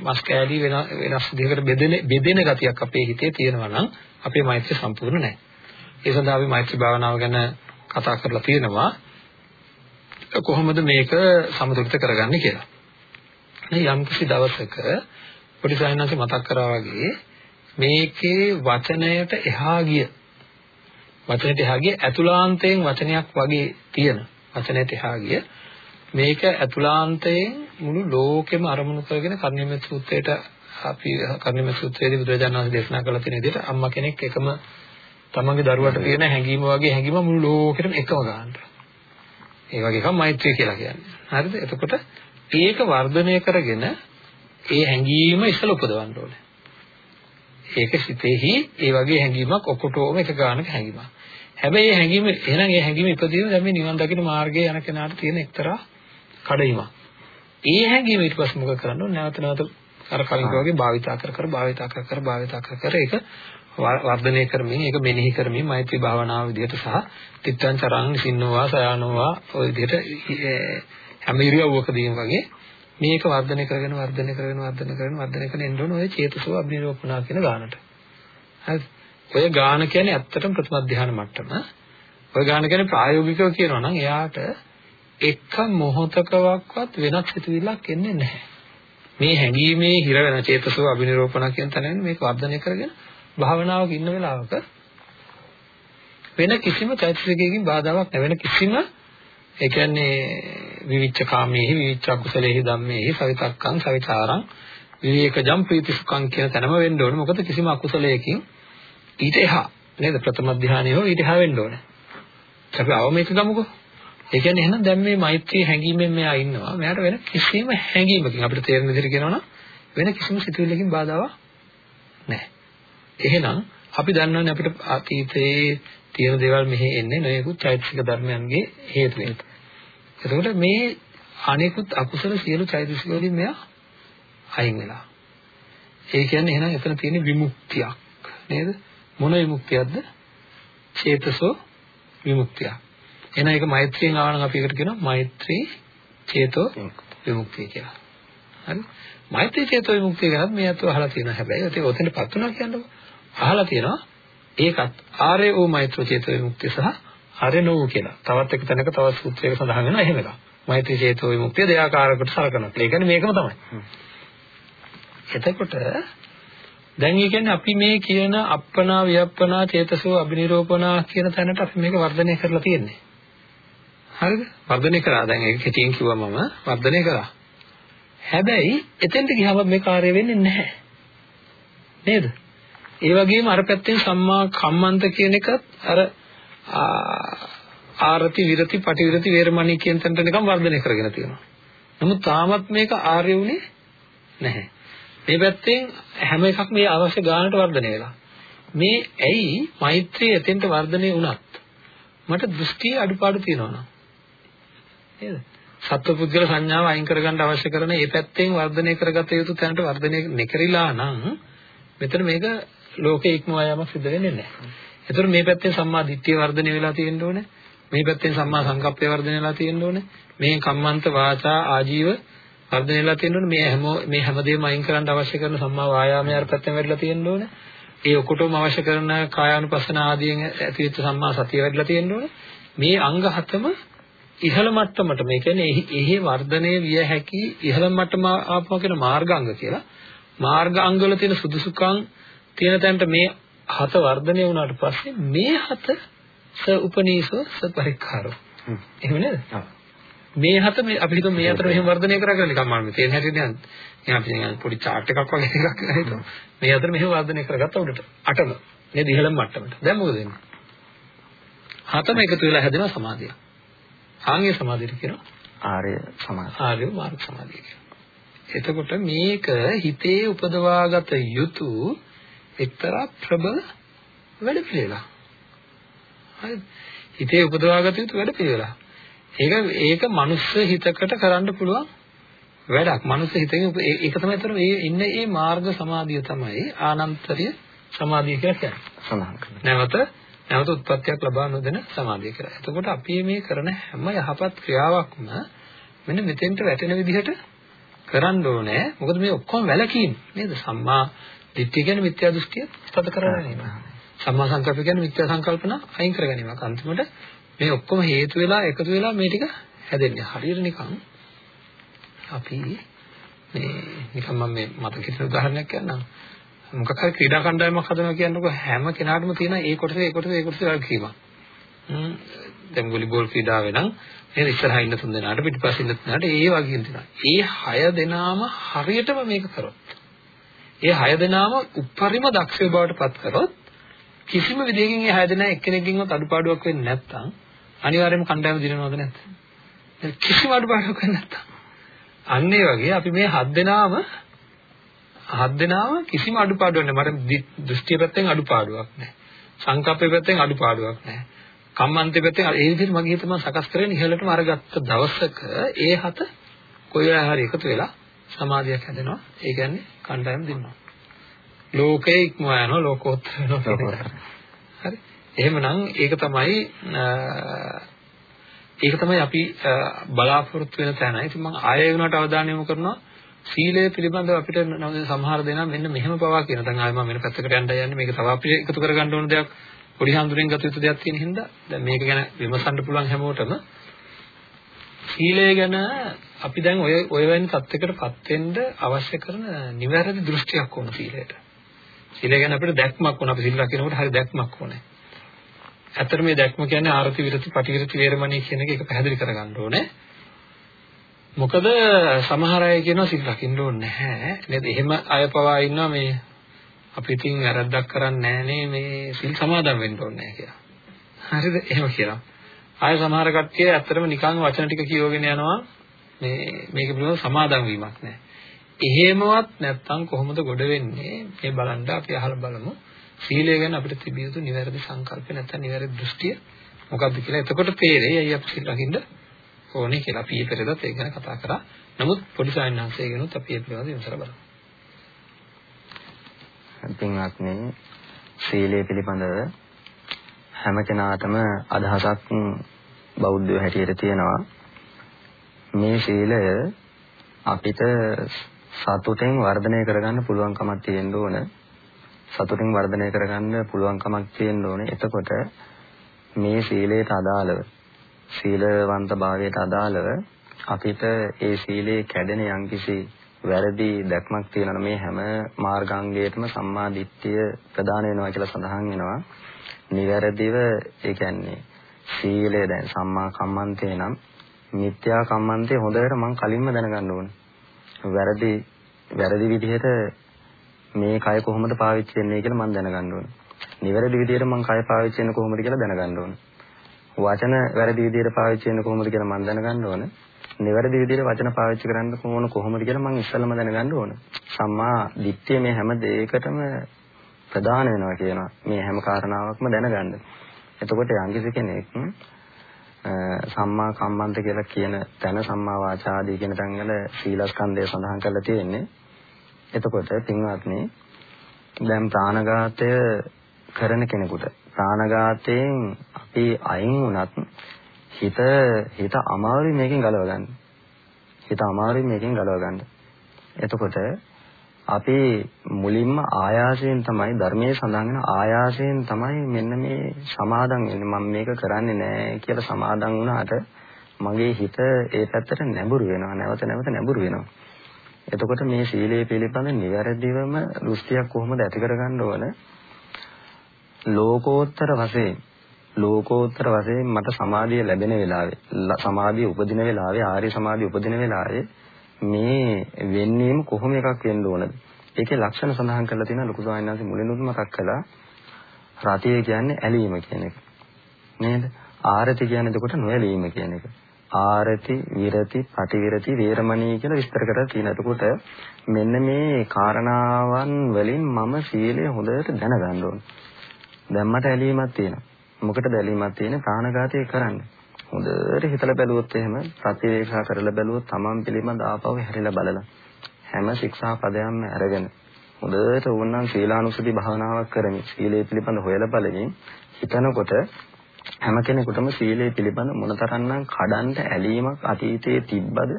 මස් කෑලි වෙන වෙනස් දෙයකට බෙදෙන බෙදෙන ගතියක් අපේ හිතේ තියෙනවා නම් අපේ මෛත්‍රිය සම්පූර්ණ නැහැ. ඒ සඳහා අපි මෛත්‍රී භාවනාව ගැන කතා කරලා තියෙනවා. කොහොමද මේක සමතුලිත කරගන්නේ කියලා. මේ යම් කිසි දවසක පොඩි සායනන්සේ මතක් කරා වගේ මේකේ වචනයට එහා ගිය වචනයට එහා ගිය අතුලාන්තයෙන් වචනයක් වගේ තියෙන වචනයට එහා ගිය මේක අතුලාන්තයෙන් මුළු ලෝකෙම අරමුණු කරගෙන කර්ණිමෙත් සූත්‍රයට අපි කර්ණිමෙත් සූත්‍රයේදී බුදුරජාණන් වහන්සේ දේශනා කළ තියෙන විදිහට අම්මා කෙනෙක් එකම තමන්ගේ දරුවට තියෙන හැඟීම වගේ හැඟීම මුළු ලෝකෙටම එකම ගන්නට. ඒ වගේ එකක් මෛත්‍රිය කියලා කියන්නේ. හරිද? එතකොට ඒක වර්ධනය කරගෙන ඒ හැඟීම ඉස්සල උපදවන්න ඕනේ. ඒක සිතෙහි ඒ වගේ හැඟීමක් ඔකොටෝම එක ගානක හැඟීමක්. හැබැයි මේ හැඟීම එහෙනම් ඒ හැඟීම ඉපදීම දැන් මේ නිවන් දකින මාර්ගයේ යන කෙනාට තියෙන එක්තරා කඩයිමක්. ඒ හැඟීම ඊට පස්සේ මොකද කරන්න ඕනේ? නැවත නැවත අර කලින් වගේ භාවිතා කර කර භාවිතා කර කර භාවිතා කර කර ඒක වර්ධනය කරමින් ඒක මෙනෙහි කරමින් මෛත්‍රී භාවනාව විදිහට සහ තිත්තං චරං නිසින්නෝවා සයානෝවා ඔය විදිහට හැම ඉරියව්වකදීම වගේ මේක වර්ධනය කරගෙන වර්ධනය කරගෙන වර්ධනය කරගෙන වර්ධනය කරගෙන එන්න ඕන ඔය චේතසෝ අභිනිරෝපණා කියන ගානට. හරි. ඔය ගාන කියන්නේ ඇත්තටම ප්‍රථම ධ්‍යාන මට්ටම. ඔය ගාන කියන්නේ ප්‍රායෝගිකව කියනවා නම් එයාට එක මොහොතකවත් වෙනත් සිතුවිල්ලක් එන්නේ නැහැ. මේ හැඟීමේ හිර වෙන චේතසෝ අබිනිරෝපණ කියන තැනින් මේක වර්ධනය කරගෙන භාවනාවක ඉන්න වෙලාවක වෙන කිසිම චෛතසිකයකින් බාධාවක් නැවෙන කිසිම ඒ කියන්නේ විවිච්ඡ කාමයේහි විවිච්ඡ අකුසලයේහි ධම්මයේහි සවිතක්කං සවිචාරං විවේකජම් ප්‍රීතිසුඛං කියන තැනම වෙන්න ඕනේ. මොකද කිසිම අකුසලයකින් ඊට එහා නේද ප්‍රථම ධානය හෝ ඊට එහා වෙන්න ඕනේ. අපි අවම එක ගමුකෝ. ඒ කියන්නේ එහෙනම් දැන් මේ මෛත්‍රී හැඟීමෙන් මෙයා ඉන්නවා. මෙයාට වෙන කිසිම හැඟීමකින් අපිට තේරෙන විදිහට කියනවා නම් වෙන කිසිම සිතුවිල්ලකින් බාධාවක් නැහැ. එහෙනම් අපි දන්නවනේ අපිට අතීතයේ තියෙන දේවල් මෙහි එන්නේ නොයෙකුත් චෛතසික ධර්මයන්ගේ හේතුවෙන්. එතකොට මේ අනෙකුත් අකුසල සියලු චෛතසික වලින් මෙයා අයින් වෙලා. ඒ කියන්නේ එහෙනම් එතන තියෙන විමුක්තියක් නේද? මොන විමුක්තියක්ද? චේතසෝ විමුක්තියක්. එහෙනම් ඒක මෛත්‍රියෙන් ආවනම් අපි ඒකට කියනවා මෛත්‍රී චේතෝ විමුක්තිය කියලා. හරි? මෛත්‍රී චේතෝ විමුක්තිය ගැන මේ අතව අහලා තියෙනවා හැබැයි ඒක ඔතෙන්ටපත් වුණා කියන්නකො. අහලා තියෙනවා ඒකත් ආර්ය වූ මෛත්‍රී චේතෝ විමුක්තිය සහ ආර්ය නොවු කියලා. තවත් එක තැනක තවත් සූත්‍රයක සඳහන් වෙනවා එහෙම එකක්. මෛත්‍රී චේතෝ විමුක්තිය දෙආකාරයකට සලකනවා. ඒ කියන්නේ මේකම තමයි. එතකොට දැන් ඒ කියන්නේ අපි මේ කියන අප්පනා වියප්පනා චේතසෝ අබිනිරෝපණා කියන තැනට අපි මේක වර්ධනය කරලා තියෙන්නේ. හරිද? වර්ධනය කරා. දැන් ඒක කෙටියෙන් කිව්වා මම වර්ධනය කරා. හැබැයි එතෙන්ට ගියාම මේ කාර්ය වෙන්නේ නැහැ. නේද? ඒ වගේම අර පැත්තෙන් සම්මා කම්මන්ත කියන එකත් අර ආරති විරති පටිවිරති වේරමණී කියන තැනට නිකන් වර්ධනය කරගෙන තියෙනවා. නමුත් තාමත් මේක ආර්ය වුණේ නැහැ. මේ පැත්තෙන් හැම එකක්ම මේ අවශ්‍ය ගානට වර්ධනය වෙලා. මේ ඇයි මෛත්‍රිය එතෙන්ට වර්ධනය වුණත් මට දෘෂ්ටියේ අඩුපාඩු තියෙනවා නේද? සත්වපුද්ගල සංඥාව අයින් කරගන්න අවශ්‍ය කරන මේ පැත්තෙන් වර්ධනය කරගත යුතු තැනට වර්ධනය නොකරිලා නම් මෙතන මේක ලෝකේ ඉක්මවා යාමක් සිද්ධ වෙන්නේ නැහැ. ඒතර මේ පැත්තෙන් සම්මා දිට්ඨිය වර්ධනය වෙලා තියෙන්න ඕනේ. මේ පැත්තෙන් සම්මා සංකප්පය වර්ධනය වෙලා තියෙන්න ඕනේ. මේ කම්මන්ත වාචා ආජීව වර්ධනය වෙලා තියෙන්න ඕනේ. මේ හැම මේ හැමදේම අයින් කරන්න අවශ්‍ය කරන සම්මා වායාමය අර පැත්තෙන් වැඩිලා තියෙන්න ඕනේ. ඒ ඔකොටම අවශ්‍ය කරන කායානුපස්සන ආදියෙන් ඇතිවෙච්ච සම්මා සතිය වැඩිලා තියෙන්න ඕනේ. මේ අංග හතම ඉහළ මට්ටමට මේ කියන්නේ එහි වර්ධනය විය හැකි ඉහළ මට්ටම ආපුවා කියන මාර්ගාංග කියලා. මාර්ගාංග වල තියෙන සුදුසුකම් තියෙන තැනට මේ හත වර්ධනය වුණාට පස්සේ මේ හත ස උපනීසෝ ස පරික්ඛාරෝ. එහෙම නේද? මේ හත මේ අපි හිතමු මේ අතර මෙහෙම වර්ධනය කරගෙන නිකන් මම තේන හැටි දැන් එහෙනම් අපි නිකන් පොඩි chart එකක් වගේ එකක් හිතමු. මේ අතර මෙහෙම වර්ධනය කරගත්ත උඩට අටම නේද ඉහළම මට්ටමට. දැන් මොකද වෙන්නේ? හතම එකතු වෙලා හැදෙනවා සමාධිය. ආන්ගේ සමාධියට කියනවා ආර්ය සමාධිය. ආර්ය මාර්ග සමාධිය. එතකොට මේක හිතේ උපදවාගත යුතු එක්තරා ප්‍රබල වැඩ පිළිවෙලක්. හරිද? හිතේ උපදවාගත යුතු වැඩ පිළිවෙලක්. ඒක ඒක මනුස්ස හිතකට කරන්න පුළුවන් වැඩක්. මනුස්ස හිතෙන් ඒක තමයි අතන මේ ඉන්නේ මේ මාර්ග සමාධිය තමයි ආනන්තරිය සමාධිය කියලා කියන්නේ. සඳහන් කරනවා. නැවත නැවත උත්පත්තියක් ලබා නොදෙන සමාධිය කියලා. එතකොට අපි මේ කරන හැම යහපත් ක්‍රියාවක්ම මෙන්න මෙතෙන්ට වැටෙන විදිහට කරන්න ඕනේ. මොකද මේ ඔක්කොම වැලකීම් නේද? සම්මා දිට්ඨිය කියන්නේ මිත්‍යා දෘෂ්ටිය ස්ථත කරගැනීම. සම්මා සංකල්ප කියන්නේ මිත්‍යා සංකල්පන අයින් කරගැනීමක්. අන්තිමට මේ ඔක්කොම හේතු වෙලා එකතු වෙලා මේ ටික හැදෙන්නේ. හරියට නිකන් අපි මේ නිකන් මම මේ මතක හිතන උදාහරණයක් කියන්නම්. මොකක් හරි ක්‍රීඩා කණ්ඩායමක් හදනවා කියනකොට හැම කෙනාටම තියෙන ඒ කොටස ඒ කොටස ඒ කොටස වගකීමක්. හ්ම් දැන් වොලිබෝල් ක්‍රීඩාවේ නම් නේද ඉස්සරහා ඉන්න තුන් දෙනාට පිටිපස්සේ ඉන්න තුනට ඒ වගකීම් තියෙනවා. ඒ හය දෙනාම හරියටම මේක කරොත් ඒ හය දෙනාම උපරිම දක්ෂය බවට පත් කරොත් කිසිම විදිහකින් ඒ හය දෙනා එක්කෙනෙක්ගෙන්වත් අඩුපාඩුවක් වෙන්නේ නැත්නම් අනිවාර්යයෙන්ම කණ්ඩායම දිනනවද නැද්ද? කිසිම අඩුපාඩුවක් වෙන්නේ නැත්නම්. අන්න ඒ වගේ අපි මේ හත් දෙනාම හත් දෙනාම කිසිම අඩුපාඩුවක් නැහැ. මට දෘෂ්ටි පැත්තෙන් අඩුපාඩුවක් නැහැ. සංකප්පේ පැත්තෙන් අඩුපාඩුවක් නැහැ. කම්මන්තේ පැත්තෙන් ඒ විදිහට මගේ හිත මම සකස් කරගෙන ඉහළටම අරගත්ත දවසක ඒ හත කොයි හරි එකතු වෙලා සමාධියක් හැදෙනවා. ඒ කියන්නේ කණ්ඩායම දිනනවා. ලෝකේ ඉක්මවා යනවා ලෝකෝත්තර වෙනවා. හරි. එහෙමනම් ඒක තමයි ඒක තමයි අපි බලාපොරොත්තු වෙන තැන. ඉතින් මම ආයෙ වුණාට අවධානය යොමු කරනවා සීලය පිළිබඳව අපිට සමහර දෙනා මෙන්න මෙහෙම පවා කියන. දැන් ආයෙ මම වෙන පැත්තකට යන්න යන්නේ මේක තව අපිට එකතු කරගන්න ඕන දෙයක් පොඩි හඳුරෙන් ගත යුතු දෙයක් තියෙන හින්දා දැන් මේක ගැන විමසන්න පුළුවන් හැමෝටම සීලය ගැන අපි දැන් ඔය ඔය වෙන තත්යකටපත් වෙන්න අවශ්‍ය කරන නිවැරදි දෘෂ්ටියක් ඕන සීලයට. සීලය ගැන අපිට දැක්මක් ඕන. අපි සීල රකින්නකොට හරි දැක්මක් ඕනේ. ඇත්තට මේ දැක්ම කියන්නේ ආරති විරති පටිවිරති වේරමණී කියන එක එක පැහැදිලි කරගන්න ඕනේ. මොකද සමහර අය කියනවා සිල් රකින්න ඕනේ නැහැ. නේද? එහෙම අය පවා ඉන්නවා මේ අපි ඉතින් වැරද්දක් කරන්නේ නැහනේ මේ සිල් සමාදන් වෙන්න ඕනේ නැහැ කියලා. හරිද? එහෙම කියනවා. ආය සමහර කට්ටිය ඇත්තටම නිකන් වචන ටික කියවගෙන යනවා මේ මේක පිළිබඳව සමාදන් වීමක් නැහැ. එහෙමවත් නැත්තම් කොහොමද ගොඩ වෙන්නේ? මේ බලන්න අපි අහලා බලමු. සීලය ගැන අපිට තිබිය යුතු නිවැරදි සංකල්ප නැත්නම් නිවැරදි දෘෂ්ටිය මොකක්ද කියලා. එතකොට තේරෙයි අයිය අපි සිල් රකින්න ඕනේ කියලා. අපි ඊපෙරදත් ඒක ගැන කතා කරා. නමුත් පොඩි සායනහන්සේ ගැනත් අපි ඒ පිළිබඳව විමසලා බලමු. පින්වත්නි සීලය පිළිබඳව හැම කෙනාටම අදහසක් බෞද්ධය හැටියට තියෙනවා. මේ සීලය අපිට සතුටෙන් වර්ධනය කරගන්න පුළුවන්කමක් තියෙන්න ඕන. සතුටින් වර්ධනය කරගන්න පුළුවන්කමක් තියෙන්න ඕනේ. එතකොට මේ සීලයට අදාළව සීලවන්ත භාවයට අදාළව අපිට ඒ සීලේ කැඩෙන යම්කිසි වැරදි දැක්මක් තියෙනවා මේ හැම මාර්ගාංගයකටම සම්මා දිට්ඨිය ප්‍රදාන වෙනවා කියලා සඳහන් වෙනවා. නිවැරදිව ඒ කියන්නේ සීලය දැන් සම්මා කම්මන්තේ නම් මිත්‍යා කම්මන්තේ හොඳට මම කලින්ම දැනගන්න ඕනේ. වැරදි වැරදි විදිහට මේ කය කොහොමද පාවිච්චි වෙන්නේ කියලා මම දැනගන්න ඕනේ. නිවැරදි විදිහට මම කය පාවිච්චි වෙන්නේ කොහොමද කියලා දැනගන්න ඕනේ. වචන වැරදි විදිහට පාවිච්චි වෙන්නේ කොහොමද කියලා මම දැනගන්න ඕනේ. නිවැරදි විදිහට වචන පාවිච්චි කරන්න කොහොමද කොහොමද කියලා මම ඉස්සෙල්ලම දැනගන්න ඕනේ. සම්මා දිට්ඨිය මේ හැම දෙයකටම ප්‍රධාන වෙනවා කියනවා මේ හැම කාරණාවක්ම දැනගන්න. එතකොට යම්කිසි කෙනෙක් සම්මා කම්මන්ත කියලා කියන තැන සම්මා වාචා ආදී කියන තැන්වල සීලස්කන්ධය සඳහන් කරලා තියෙන්නේ. එතකොට පින්වත්නි දැන් ප්‍රාණඝාතය කරන කෙනෙකුට ප්‍රාණඝාතයෙන් අපි අයින් වුණත් හිත හිත අමාරුයි මේකෙන් ගලව ගන්න. හිත අමාරුයි මේකෙන් ගලව ගන්න. එතකොට අපි මුලින්ම ආයාසයෙන් තමයි ධර්මයේ සඳහන් වෙන ආයාසයෙන් තමයි මෙන්න මේ සමාදන් වෙන්නේ මම මේක කරන්නේ නැහැ කියලා සමාදන් වුණාට මගේ හිත ඒ පැත්තට නැඹුරු වෙනවා නැවත නැවත නැඹුරු වෙනවා එතකොට මේ සීලයේ පිළිබඳ නිවැරදිවම දෘෂ්ටියක් කොහොමද ඇති කරගන්න ඕන ලෝකෝත්තර වශයෙන් ලෝකෝත්තර වශයෙන් මට සමාධිය ලැබෙන වෙලාවේ සමාධිය උපදින වෙලාවේ ආර්ය සමාධිය උපදින වෙලාවේ මේ වෙන්නේම කොහොම එකක් වෙන්න ඕනද? ඒකේ ලක්ෂණ සඳහන් කරලා තියෙනවා ලොකු සායනාංශ මුලිනුත් මතක් කළා. රතිය කියන්නේ ඇලීම කියන එක. නේද? ආරති කියන්නේ එතකොට නොඇලීම කියන එක. ආරති, විරති, පටිවිරති, වේරමණී කියලා විස්තර කරලා තියෙනවා. එතකොට මෙන්න මේ කාරණාවන් වලින් මම සීලය හොඳට දැනගන්න ඕන. දැන් මට ඇලීමක් තියෙනවා. මොකටද ඇලීමක් තියෙන්නේ? ප්‍රාණඝාතය කරන්න. හොඳට හිතලා බැලුවොත් එහෙම ප්‍රතිවේක්ෂා කරලා බැලුවොත් තමන් පිළිබඳ ආපහු හැරිලා බලලා හැම ශික්ෂා පදයක්ම අරගෙන හොඳට ඕනනම් සීලානුසති භාවනාවක් කරමින් සීලය පිළිබඳ හොයලා බලමින් හිතනකොට හැම කෙනෙකුටම සීලය පිළිබඳ මොනතරම්නම් කඩන්ට ඇලීමක් අතීතයේ තිබ්බද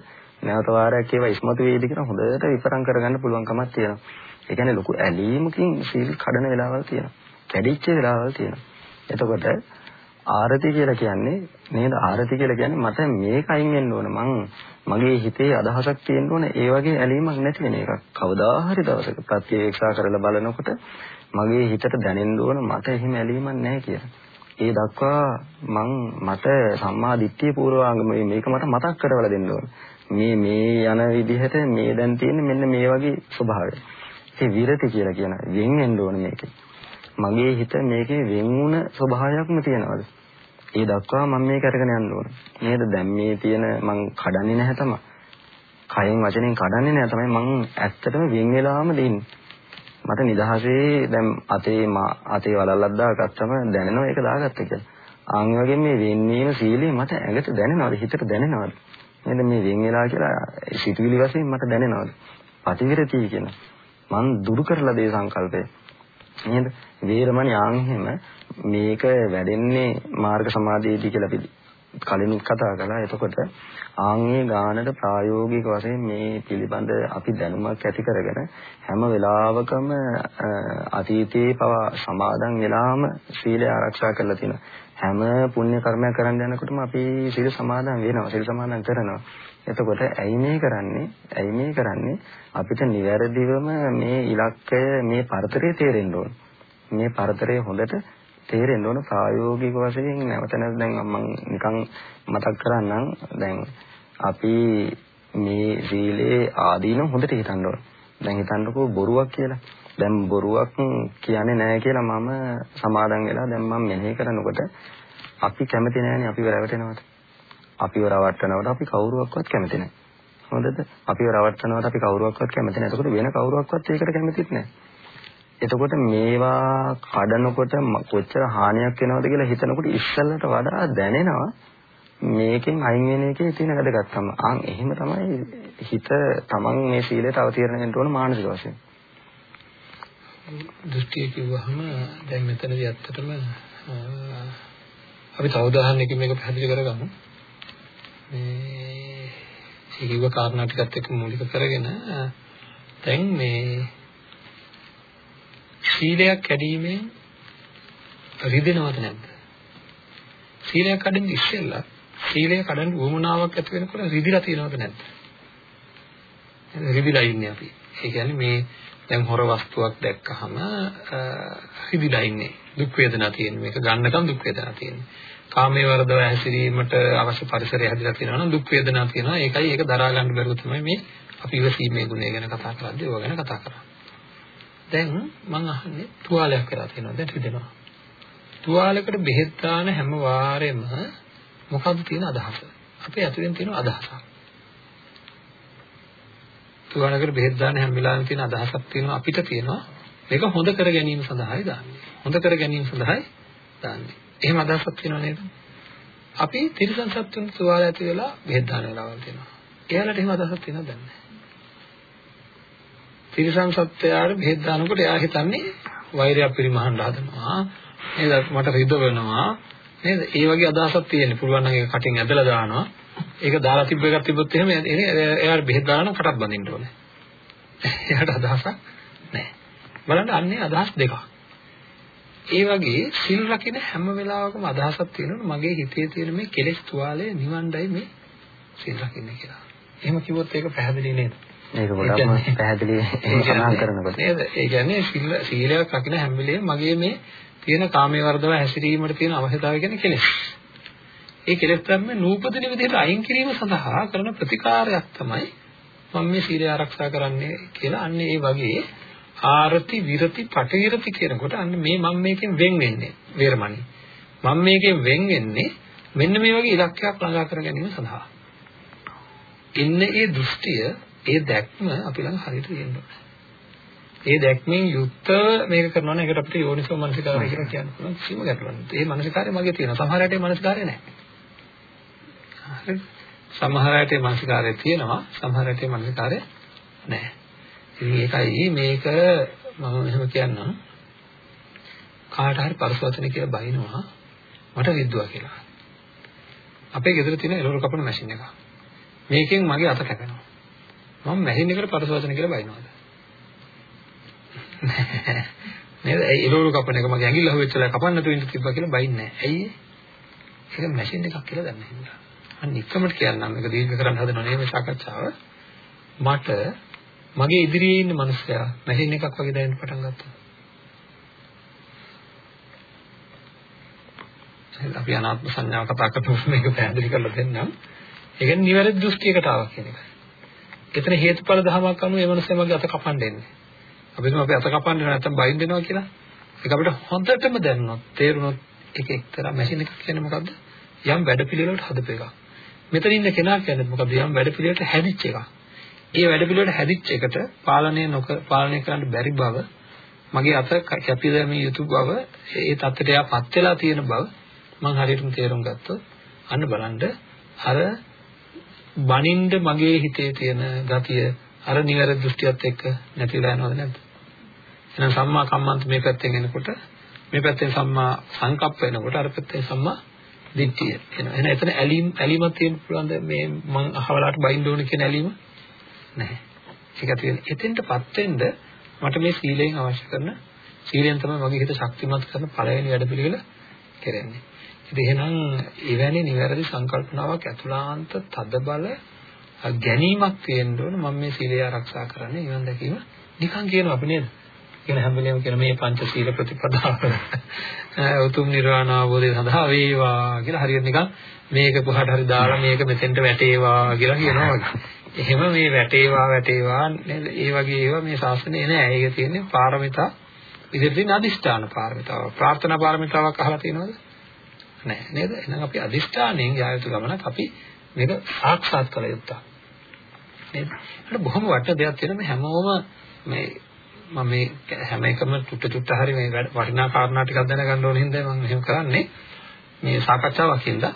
නැවත වාරයක් ඒවා ඉස්මතු වේද කියලා හොඳට විපරම් කරගන්න පුළුවන්කමක් තියෙනවා. ඒ කියන්නේ ලොකු ඇලීමකින් සීල් කඩන වෙලාවල් තියෙනවා. කැඩිච්ච වෙලාවල් තියෙනවා. එතකොට ආරති කියලා කියන්නේ නේද? ආරති කියලා කියන්නේ මට මේක අයින් වෙන්න ඕන. මං මගේ හිතේ අදහසක් තියෙන්න ඕන. ඒ වගේ ඇලීමක් නැති වෙන එකක්. කවදා හරි දවසක ප්‍රත්‍යක්ෂා කරලා බලනකොට මගේ හිතට දැනෙන්න ඕන මට එහෙම ඇලීමක් නැහැ කියලා. ඒ දක්වා මං මට සම්මා දිට්ඨිය පූර්වාංගම මේක මට මතක් කරවලා දෙන්න ඕන. මේ මේ යන විදිහට මේ දැන් තියෙන්නේ මෙන්න මේ වගේ ස්වභාවය. ඒ විරති කියලා කියන වෙන් වෙන්න ඕන මේකේ. මගේ හිත මේකේ වෙන් වුණ ස්වභාවයක්ම තියනවාද? ඒ දක්වා මම මේක අරගෙන යන්න ඕන. නේද? දැන් මේ තියෙන මං කඩන්නේ නැහැ තමයි. කයෙන් වචනෙන් කඩන්නේ නැහැ තමයි මං ඇත්තටම වෙන් වෙලාම දෙන්නේ. මට නිදහසේ දැන් අතේ අතේ වලල්ලක් දාගත්තම දැනෙනවා ඒක දාගත්ත කියලා. ආන් වගේ මේ වෙන්නේම සීලේ මට ඇඟට දැනෙනවද හිතට දැනෙනවද? නේද මේ වෙන් වෙලා කියලා සිතුවිලි වශයෙන් මට දැනෙනවද? පටිවිරති කියන මං දුරු කරලා දේ සංකල්පය නේද? වේරමණී ආන්හෙම මේක වැඩෙන්නේ මාර්ග සමාධියේදී කියලා අපි කලින් කතා කළා. එතකොට ආන්ගේ ගානට ප්‍රායෝගික වශයෙන් මේ පිළිබඳ අපි දැනුමක් ඇති කරගෙන හැම වෙලාවකම අතීතයේ පවා සමාදන් වෙලාම සීලය ආරක්ෂා කරලා තියෙනවා. හැම පුණ්‍ය කර්මයක් කරන්න යනකොටම අපි සීල සමාදන් වෙනවා. සීල සමාදන් කරනවා. එතකොට ඇයි මේ කරන්නේ? ඇයි මේ කරන්නේ? අපිට නිවැරදිවම මේ ඉලක්කය මේ පරතරය තේරෙන්න ඕන. මේ පරතරය හොඳට තේරෙන්න ඕන ප්‍රායෝගික වශයෙන් නැවත නැවත දැන් මම නිකන් මතක් කරන්නම් දැන් අපි මේ සීලේ ආදීන හොඳට හිතන්න ඕන. දැන් හිතන්නකෝ බොරුවක් කියලා. දැන් බොරුවක් කියන්නේ නැහැ කියලා මම සමාදන් වෙලා දැන් මම මෙනෙහි කරනකොට අපි කැමති නැහැනේ අපිව රැවටෙනවට. අපිව රවට්ටනවට අපි කවුරුවක්වත් කැමති නැහැ. හොඳද? අපිව රවට්ටනවට අපි කවුරුවක්වත් කැමති නැහැ. එතකොට වෙන කවුරුවක්වත් ඒකට කැමතිත් නැහැ. එතකොට මේවා කඩනකොට කොච්චර හානියක් වෙනවද කියලා හිතනකොට ඉස්සල්ලට වඩා දැනෙනවා මේකෙන් අයින් වෙන එකේ තියෙන වැදගත්කම. ආන් එහෙම තමයි හිත තමන් මේ සීලයට අවතීර්ණ වෙන්න ඕන මානසික වශයෙන්. දෘෂ්ටිය කිව්වහම දැන් මෙතනදී ඇත්තටම අපි තව උදාහරණයකින් මේක පැහැදිලි කරගමු. මේ කිව්ව කාරණා ටිකත් එක්ක මූලික කරගෙන දැන් මේ සීලයක් කැඩීමෙන් රිදෙනවද නැද්ද? සීලයක් කඩන්න ඉස්සෙල්ලා සීලය කඩන්න උවමනාවක් ඇති වෙනකොට රිදිලා තියෙනවද නැද්ද? රිදිලා ඉන්නේ අපි. ඒ කියන්නේ මේ දැන් හොර වස්තුවක් දැක්කහම රිදිලා ඉන්නේ. දුක් වේදනා තියෙන මේක ගන්නකම් දුක් වේදනා තියෙන්නේ. කාමයේ වර්ධව හැසිරීමට අවශ්‍ය පරිසරය හැදිලා තියෙනවා නම් දුක් වේදනා තියෙනවා. ඒකයි ඒක දරා ගන්න බැරුව තමයි මේ අපි ඉවසීමේ ගුණය ගැන කතා කරද්දී ඒව ගැන කතා කරන්නේ. දැන් මම අහන්නේ තුවාලයක් වෙලා තියෙනවා දැන් රිදෙනවා. තුවාලයකට බෙහෙත් දාන හැම වාරෙම මොකක්ද තියෙන අදහස? අපේ ඇතුලෙන් තියෙන අදහසක්. තුවාලයකට බෙහෙත් දාන හැම වෙලාවෙම තියෙන අදහසක් තියෙනවා අපිට තියෙනවා මේක හොඳ කර ගැනීම සඳහායි දාන්නේ. හොඳ කර ගැනීම සඳහායි දාන්නේ. එහෙම අදහසක් තියෙනව නේද? අපි තිරිසන් සත්තුන් සුවාල ඇති වෙලා බෙහෙත් දාන වෙලාවල් තියෙනවා. එයාලට එහෙම අදහසක් තියෙනවද නැහැ. තිරිසන් සත්වයාට බෙහෙත් දානකොට එයා හිතන්නේ වෛරයක් පිරිමහන්න හදනවා. නේද? මට රිදවනවා. නේද? ඒ වගේ අදහසක් තියෙන්නේ. පුළුවන් නම් ඒක කටින් ඇදලා දානවා. ඒක දාලා තිබ්බ එකක් තිබ්බොත් එහෙම එයාට බෙහෙත් දාලා නම් කටත් බඳින්න ඕනේ. එයාට අදහසක් නැහැ. බලන්න අන්නේ අදහස් දෙකක්. ඒ වගේ සිල් රකින්න හැම වෙලාවකම අදහසක් තියෙනවා මගේ හිතේ තියෙන මේ කෙලෙස් තුවාලය නිවන්නයි මේ සිල් රකින්න කියලා. එහෙම කිව්වොත් ඒක පැහැදිලි නේද? ඒක ගොඩක්ම පැහැදිලි සඳහන් කරනකොට. නේද? ඒ කියන්නේ සිල් සීලයක් රකින්න හැම වෙලේම මගේ මේ තියෙන කාමයේ වර්ධව හැසිරීමට තියෙන අවශ්‍යතාවය කියන්නේ කෙලෙස්. ඒ කෙලෙස් ධර්ම නූපදින විදිහට අයින් කිරීම සඳහා කරන ප්‍රතිකාරයක් තමයි මම මේ සීලය ආරක්ෂා කරන්නේ කියලා අන්නේ ඒ වගේ ආරති විරති පටිවිරති කියනකොට අන්න මේ මම මේකෙන් වෙන් වෙන්නේ වේරමණී මම මේකෙන් වෙන් වෙන්නේ මෙන්න මේ වගේ ඉලක්කයක් ළඟා කර ගැනීම සඳහා ඉන්නේ ඒ දෘෂ්ටිය ඒ දැක්ම අපි ළඟ හරියට තියෙන්න ඕනේ ඒ දැක්මෙන් යුක්තව මේක කරනවා නම් ඒකට අපිට යෝනිසෝ මනසිකාරය කියලා කියන්න පුළුවන් කිසිම ගැටලුවක් නැහැ. ඒ මනසිකාරය මගේ තියෙනවා. සමහර අයට ඒ මනසිකාරය නැහැ. හරිද? සමහර අයට ඒ මනසිකාරය තියෙනවා. සමහර අයට ඒ මනසිකාරය නැහැ. ඉතින් ඒකයි මේක මම එහෙම කියන්නම්. කාට හරි පරිසවචන කියලා බයිනවා මට විද්දුවා කියලා. අපේ ගෙදර තියෙන එළවලු කපන මැෂින් එක. මේකෙන් මගේ අත කැපෙනවා. මම මැෂින් එකට පරිසවචන කියලා බයිනවාද? නේද? ඒ ඉරෝරු කපන එක මගේ ඇඟිල්ල හුවෙච්චලා කපන්න තු ඉන්න තිබ්බා කියලා බයින්නේ නැහැ. ඇයි ඒ? ඒක මැෂින් එකක් කියලා දන්නේ නැහැ. අන්න ඉක්මනට කියන්නම් මේක දීර්ඝ කරන්න හදනව නෙමෙයි සාකච්ඡාව. මට මගේ ඉදිරියේ ඉන්න මිනිස්සයා මැෂින් එකක් වගේ දැනෙන්න පටන් ගත්තා. අපි අනාත්ම සංඥාව කතා කරනකොට මේක පැහැදිලි කරලා දෙන්නම්. ඒ කියන්නේ නිවැරදි දෘෂ්ටියකට ආවා කියන එක. එතන හේතුඵල ධමයක් අනුව ඒ මනුස්සයා මගේ අත කපන්න එන්නේ. අපි හිතමු අපි අත කපන්නේ නැත්නම් බයින් දෙනවා කියලා. ඒක අපිට හොඳටම දැනුණොත් තේරුණොත් ඒක එක්තරා මැෂින් එකක් කියන්නේ මොකද්ද? යම් වැඩපිළිවෙලකට හදපු එකක්. මෙතන ඉන්න කෙනා කියන්නේ මොකද්ද? යම් වැඩපිළිවෙලකට හැදිච්ච එකක්. ඒ වැඩපිළිවෙලට හැදිච්ච එකට පාලනය නොකර පාලනය කරන්න බැරි බව මගේ අත කැපිදැමිය යුතු බව ඒ தත්තට යාපත් වෙලා තියෙන බව මම හරියටම තේරුම් ගත්තොත් අන්න බලන්න අර බනින්ද මගේ හිතේ තියෙන ගතිය අර නිවැරදි දෘෂ්ටියත් එක්ක නැතිලා යනවද නැද්ද? එහෙනම් සම්මා කම්මන්ත මේ පැත්තෙන් එනකොට මේ පැත්තෙන් සම්මා සංකප්ප එනකොට අර පැත්තෙන් සම්මා දිට්ඨිය එනවා. එහෙනම් එතන ඇලීම් ඇලීමක් තියෙන්න පුළුවන්ද මේ මං අහවලාට බයින්න ඕන කියන ඇලීම? නැහැ. ඒක තියෙන. එතෙන්ටපත් වෙන්න මට මේ සීලයෙන් අවශ්‍ය කරන සීලයෙන් තමයි මගේ හිත ශක්තිමත් කරන පළවෙනි වැඩපිළිවෙල කරන්නේ. ඉතින් එහෙනම් එවැනි නිවැරදි සංකල්පනාවක් ඇතුළාන්ත තද බල ගැනීමක් තියෙන්න ඕන මම මේ සීලය ආරක්ෂා කරන්නේ නිවන් දැකීම නිකන් කියනවා අපි නේද කියන හැම වෙලේම කියන මේ පංච සීල ප්‍රතිපදාව උතුම් නිර්වාණ අවබෝධය සඳහා වේවා කියලා හරියට නිකන් මේක කොහට හරි දාලා මේක මෙතෙන්ට වැටේවා කියලා කියනවා වගේ. එහෙම මේ වැටේවා වැටේවා නේද? ඒ වගේ ඒවා මේ ශාස්ත්‍රයේ නෑ. ඒක තියෙන්නේ පාරමිතා විදිහට තියෙන අදිෂ්ඨාන පාරමිතාව. ප්‍රාර්ථනා පාරමිතාවක් අහලා තියෙනවද? නෑ නේද? එහෙනම් අපි අදිෂ්ඨානයෙන් යායුතු ගමනක් අපි මේක සාක්ෂාත් කළ යුතුයි. නේද? ඒකට බොහොම වටින දෙයක් තියෙනවා මේ හැමෝම මේ මම මේ හැම එකම චුට්ට චුට්ට හරි මේ වටිනා කාරණා ටිකක් දැනගන්න ඕන හින්දා මම එහෙම කරන්නේ මේ සාකච්ඡාවක් හින්දා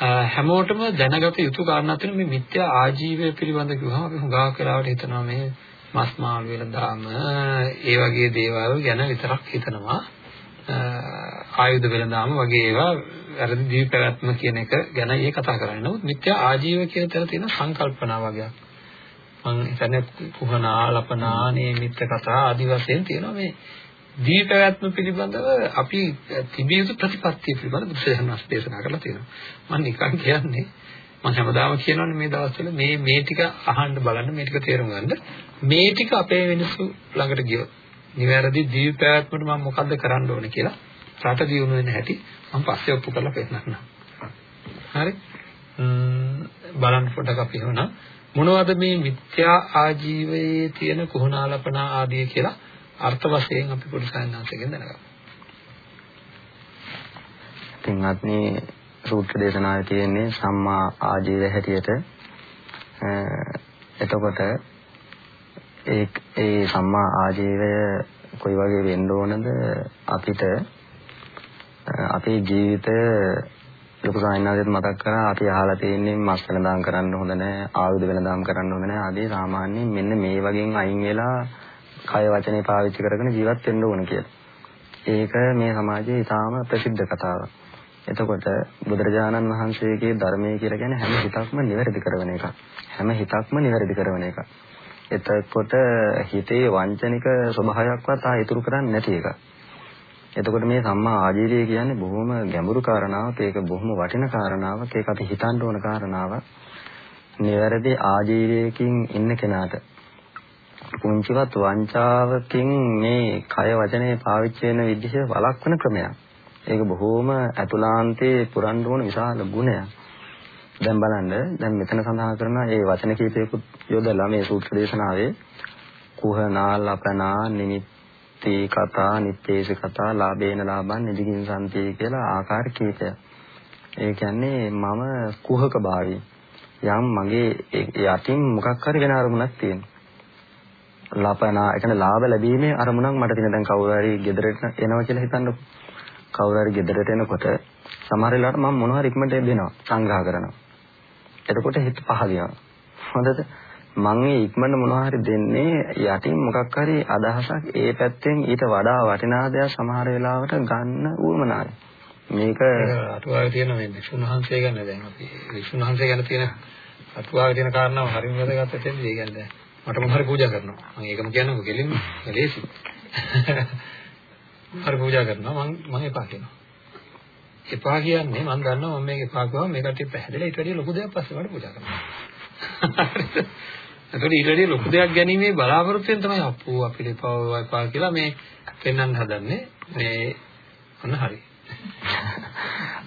හැමෝටම දැනගත යුතු කාරණා තියෙන මේ මිත්‍යා ආජීවය පිළිබඳ කිව්වම අපි හුඟක් වෙලාවට හිතනවා මේ මස් මාළු වෙන දාම ඒ වගේ දේවල් ගැන විතරක් හිතනවා ආයුධ වෙනදාම වගේ ඒවා වැරදි ජීවි පැවැත්ම කියන එක ගැන ඒ කතා කරන්නේ. නමුත් මිත්‍යා ආජීව කියන තැන තියෙන සංකල්පනා වගේක්. මම හිතන්නේ කුහනා, ලපනා, නේමිත්ත කතා ආදි වශයෙන් තියෙනවා මේ ජීවි පැවැත්ම පිළිබඳව අපි තිබිය යුතු ප්‍රතිපත්තිය පිළිබඳව බුදුසසුන දේශනා කරලා තියෙනවා. මම නිකන් කියන්නේ මම හැමදාම කියනවානේ මේ දවස්වල මේ මේ ටික අහන්න බලන්න මේ ටික තේරුම් ගන්න මේ ටික අපේ වෙනසු ළඟට ගියොත් නිවැරදි ජීවි පැවැත්මට මම මොකද්ද කරන්න ඕනේ කියලා රට දියුණු වෙන හැටි මම පස්සේ ඔප්පු කරලා පෙන්නන්නම්. හරි. බලන්න පොඩ්ඩක් අපි එහෙනම් මොනවද මේ මිත්‍යා ආජීවයේ තියෙන කුහනාලපනා ආදී කියලා අර්ථ වශයෙන් අපි පොඩි සායනාංශයෙන් දැනගමු. පින්වත්නි සූත්‍ර දේශනාවේ තියෙන්නේ සම්මා ආජීව හැටියට. එතකොට ඒ ඒ සම්මා ආජීවය කොයි වගේ වෙන්න ඕනද? අපිට අපේ ජීවිතය ලොකු සායනාවෙත් මතක් කරා අපි අහලා තියෙන්නේ මස් වෙනදාම් කරන්න හොඳ නැහැ ආයුධ වෙනදාම් කරන්න හොඳ නැහැ ආදී සාමාන්‍යයෙන් මෙන්න මේ වගේන් අයින් වෙලා කය වචනේ පාවිච්චි කරගෙන ජීවත් වෙන්න ඕන කියලා. ඒක මේ සමාජයේ ඉතාම ප්‍රසිද්ධ කතාවක්. එතකොට බුදුරජාණන් වහන්සේගේ ධර්මයේ කියලා කියන්නේ හැම හිතක්ම නිවැරදි කරන එක. හැම හිතක්ම නිවැරදි කරන එක. එතකොට හිතේ වංචනික ස්වභාවයක්වත් ආ ඉතුරු කරන්නේ නැති එක. එතකොට මේ සම්මා ආජීවය කියන්නේ බොහොම ගැඹුරු කාරණාවක්. ඒක බොහොම වටින කාරණාවක්. ඒක අපි හිතන්න ඕන කාරණාවක්. නිවැරදි ආජීවයකින් ඉන්න කෙනාට පුංචිවත් වංචාවකින් මේ කය වචනේ පාවිච්චි වෙන විදිහ වළක්වන ක්‍රමයක්. ඒක බොහොම අතුලාන්තයේ පුරන්න ඕන විශාල ගුණයක්. දැන් බලන්න දැන් මෙතන සඳහන් කරන මේ වචන කීපයකුත් යොදලා මේ සූත්‍ර දේශනාවේ කුහනා ලපනා නිමිති කතා නිත්තේස කතා ලාභේන ලාභං නිදිගින් සම්ති කියලා ආකාර කීපයක්. ඒ කියන්නේ මම කුහක භාවී යම් මගේ යටින් මොකක් හරි වෙන අරමුණක් තියෙනවා. ලපනා ඒ කියන්නේ ලාභ ලැබීමේ අරමුණක් මට තියෙන දැන් කවුරු හරි ගෙදරට එනවා කියලා හිතන්නකෝ. කවුරු හරි ගෙදරට එනකොට සමහර වෙලාවට මම මොනවා හරි ඉක්මනට දෙනවා සංග්‍රහ කරනවා. එතකොට හිත පහල යනවා. හොඳද? මම මේ ඉක්මනට මොනවා හරි දෙන්නේ යටින් මොකක් හරි අදහසක් ඒ පැත්තෙන් ඊට වඩා වටිනා දෙයක් සමහර වෙලාවට ගන්න උවමනායි. මේක අටුවාවේ තියෙන මේ විසුණු වහන්සේ ගැන දැන් අපි විසුණු වහන්සේ ගැන තියෙන අටුවාවේ තියෙන කාරණාව හරිම වැදගත් වෙන්නේ ඒ කියන්නේ මට මොහොම හරි පූජා කරනවා. මම ඒකම කියන්නකෝ කෙලින්ම. ලේසි. හරි පූජා කරනවා මම මම එපා කියනවා. එපා කියන්නේ මම දන්නවා මම මේක එපා කිව්වම මේ කට්ටිය පැහැදිලා ඊට වැඩිය ලොකු දෙයක් පස්සේ මට පූජා කරනවා. ඒතකොට ඊට වැඩිය ලොකු දෙයක් ගැනීමේ බලාපොරොත්තුෙන් තමයි අප්පු අපිට එපා එපා කියලා මේ පෙන්වන්න හදන්නේ. මේ ඔන්න හරි.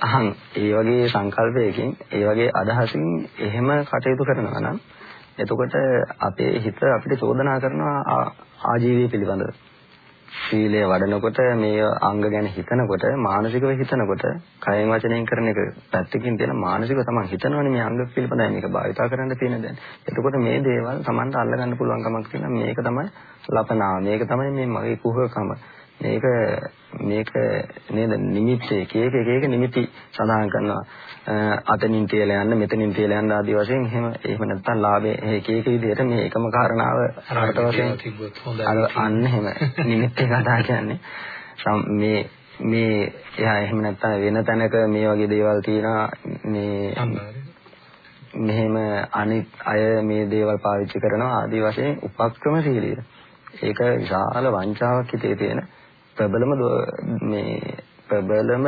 අහන් ඒ වගේ සංකල්පයකින් ඒ වගේ අදහසින් එහෙම කටයුතු කරනවා නම් එතකොට අපේ හිත අපිට චෝදනා කරනවා ආජීවය පිළිබඳව. සීලය වඩනකොට මේ අංග ගැන හිතනකොට මානසිකව හිතනකොට කයෙන් වචනයෙන් කරන එක පැත්තකින් තියෙන මානසිකව තමයි හිතනවනේ මේ අංග පිළිබඳව මේක භාවිතා කරන්න තියෙන දැන්. එතකොට මේ දේවල් Tamanට අල්ලගන්න පුළුවන් කමක් තියෙනවා. මේක තමයි ලපනාව. මේක තමයි මේ මගේ කුහකම. මේක මේක නේද? නිමිති එක එක එක එක නිමිති සඳහන් කරනවා. අතනින් තියලා යන්න මෙතනින් තියලා යන්න ආදී වශයෙන් එහෙම එහෙම නැත්නම් ලාභේ එක එක විදිහට මේ එකම කාරණාව අර්ථ වශයෙන් තිබ්බොත් හොඳයි. අන්න එහෙම. නිමිති කතා කියන්නේ. මේ මේ එහා එහෙම නැත්නම් වෙන තැනක මේ වගේ දේවල් තියෙනවා. මේ මෙහෙම අනිත් අය මේ දේවල් පාවිච්චි කරනවා ආදී වශයෙන් උපක්‍රමශීලීය ඒක විශාල වංචාවක් හිතේ තියෙන ප්‍රබලම මේ ප්‍රබලම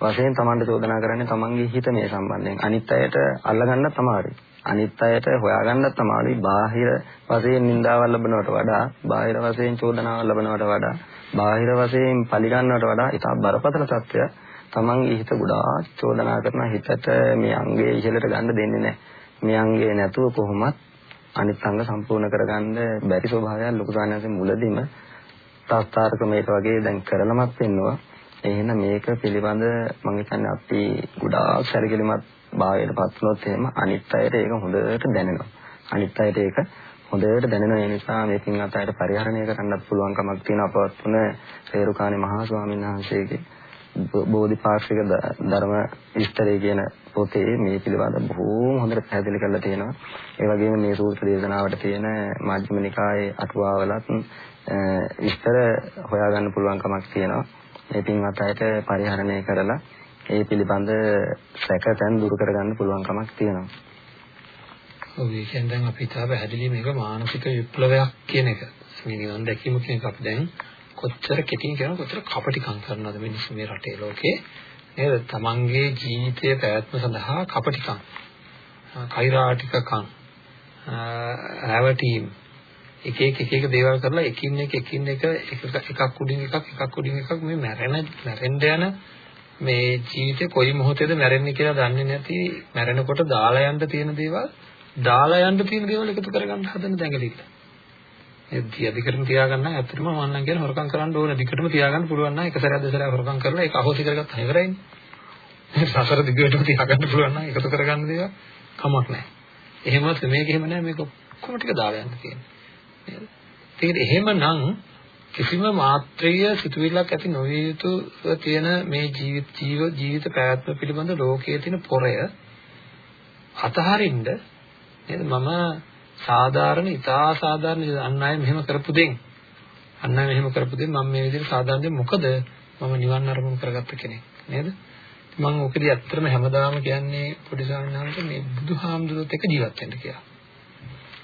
වශයෙන් Tamanට චෝදනා කරන්නේ Tamanගේ හිත මේ සම්බන්ධයෙන් අනිත් අයට අල්ලගන්නත් අමාරුයි. අනිත් අයට හොයාගන්නත් අමාරුයි. බාහිර වශයෙන් නින්දාවල් ලැබනවට වඩා, බාහිර වශයෙන් චෝදනාවල් ලැබනවට වඩා, බාහිර වශයෙන් පරිගන්නවට වඩා ඉතා බරපතල තත්ත්වයක් Tamanගේ හිත ගොඩාක් චෝදනා කරන හිතට මේ අංගයේ ඉහළට ගන්න දෙන්නේ නැහැ. මේ අංගයේ නැතුව කොහොමත් අනිත් අංග සම්පූර්ණ කරගන්න බැරි ස්වභාවයක් ලොකු සානන්සේ මුලදීම තාස්තාර ක්‍රමයක වගේ දැන් කරලමත් වෙන්නවා. එහෙනම් මේක පිළිබඳ මම හිතන්නේ අපි ගොඩාක් සැලකිලිමත් භාවයටපත් වුණොත් එහෙම අනිත් අයට ඒක හොඳට දැනෙනවා. අනිත් අයට ඒක හොඳට දැනෙන ඒ නිසා මේකෙන් අතයට පරිහරණය කරන්නත් පුළුවන් කමක් තියෙන අපවත් වුණ රේරුකාණේ මහා ස්වාමීන් වහන්සේගේ බෝධිපාක්ෂික ධර්ම විස්තරය කියන පොතේ මේ පිළිබඳ බොහෝම හොඳට පැහැදිලි කරලා තියෙනවා. ඒ වගේම මේ සූත්‍ර දේශනාවට තියෙන මජ්ක්‍ධිම නිකායේ අටුවාවලත් විස්තර හොයාගන්න පුළුවන් කමක් තියෙනවා. මේ පින්වත් අයට පරිහරණය කරලා ඒ පිළිබඳ සැකසන් දුරු කරගන්න පුළුවන් කමක් තියෙනවා. ඔව් ඒ කියන්නේ දැන් අපි තා පැහැදිලි මේක මානසික විප්ලවයක් කියන එක. මේ නිවන් දැකීම කියන එක අපි දැන් කොච්චර කෙටින් කරන කොච්චර කපටිකම් කරනවද මිනිස්සු මේ රටේ ලෝකේ? නේද? තමන්ගේ ජීවිතයේ පැවැත්ම සඳහා කපටිකම්, කෛරාටිකකම්, රැවටීම්. එක එක එක එක දේවල් කරලා එකින් එක එකින් එක එකක් උඩින් එකක් එකක් උඩින් එකක් මේ මැරෙන මැරෙන්න යන මේ ජීවිතේ කොයි මොහොතේද මැරෙන්නේ කියලා දන්නේ නැති මැරෙනකොට දාලා යන්න තියෙන දේවල් දාලා යන්න තියෙන දේවල් එකතු කරගන්න හදන දැඟලිල්ල. ඒ දිගටම තියාගන්න ඇත්තටම මම නම් කියන හොරකම් කරන්න ඕන දිගටම තියාගන්න පුළුවන් නම් එක සැරයක් දෙසරයක් හොරකම් කරලා ඒක අහෝසි කරගත්තා ඉවරයිනේ. සසර දිගටම තියාගන්න පුළුවන් නම් එකතු කරගන්න දේවල් කමක් නැහැ. එහෙමත් මේක එහෙම නැහැ මේක කොහොම ටික දාලා යන්න තියෙන්නේ. ඒකට එහෙමනම් කිසිම මාත්‍රිය සිතුවිල්ලක් ඇති නොවිය යුතු තියෙන මේ ජීවිත ජීව ජීවිත පැවැත්ම පිළිබඳ ලෝකයේ තියෙන පොරය අතහරින්න නේද මම සාධාරණ ඉතා සාධාරණ අන් අය මෙහෙම කරපු දෙන් අන්න අය මෙහෙම කරපු දෙන් මම මේ විදිහට සාධාරණ මොකද මම නිවන් අරමුණු කරගත්ත කෙනෙක් නේද මම ඔකදී ඇත්තටම හැමදාම කියන්නේ පොඩි සාමණේරයන්ට මේ බුදුහාමුදුරුවොත් එක්ක ජීවත් වෙන්න කියලා.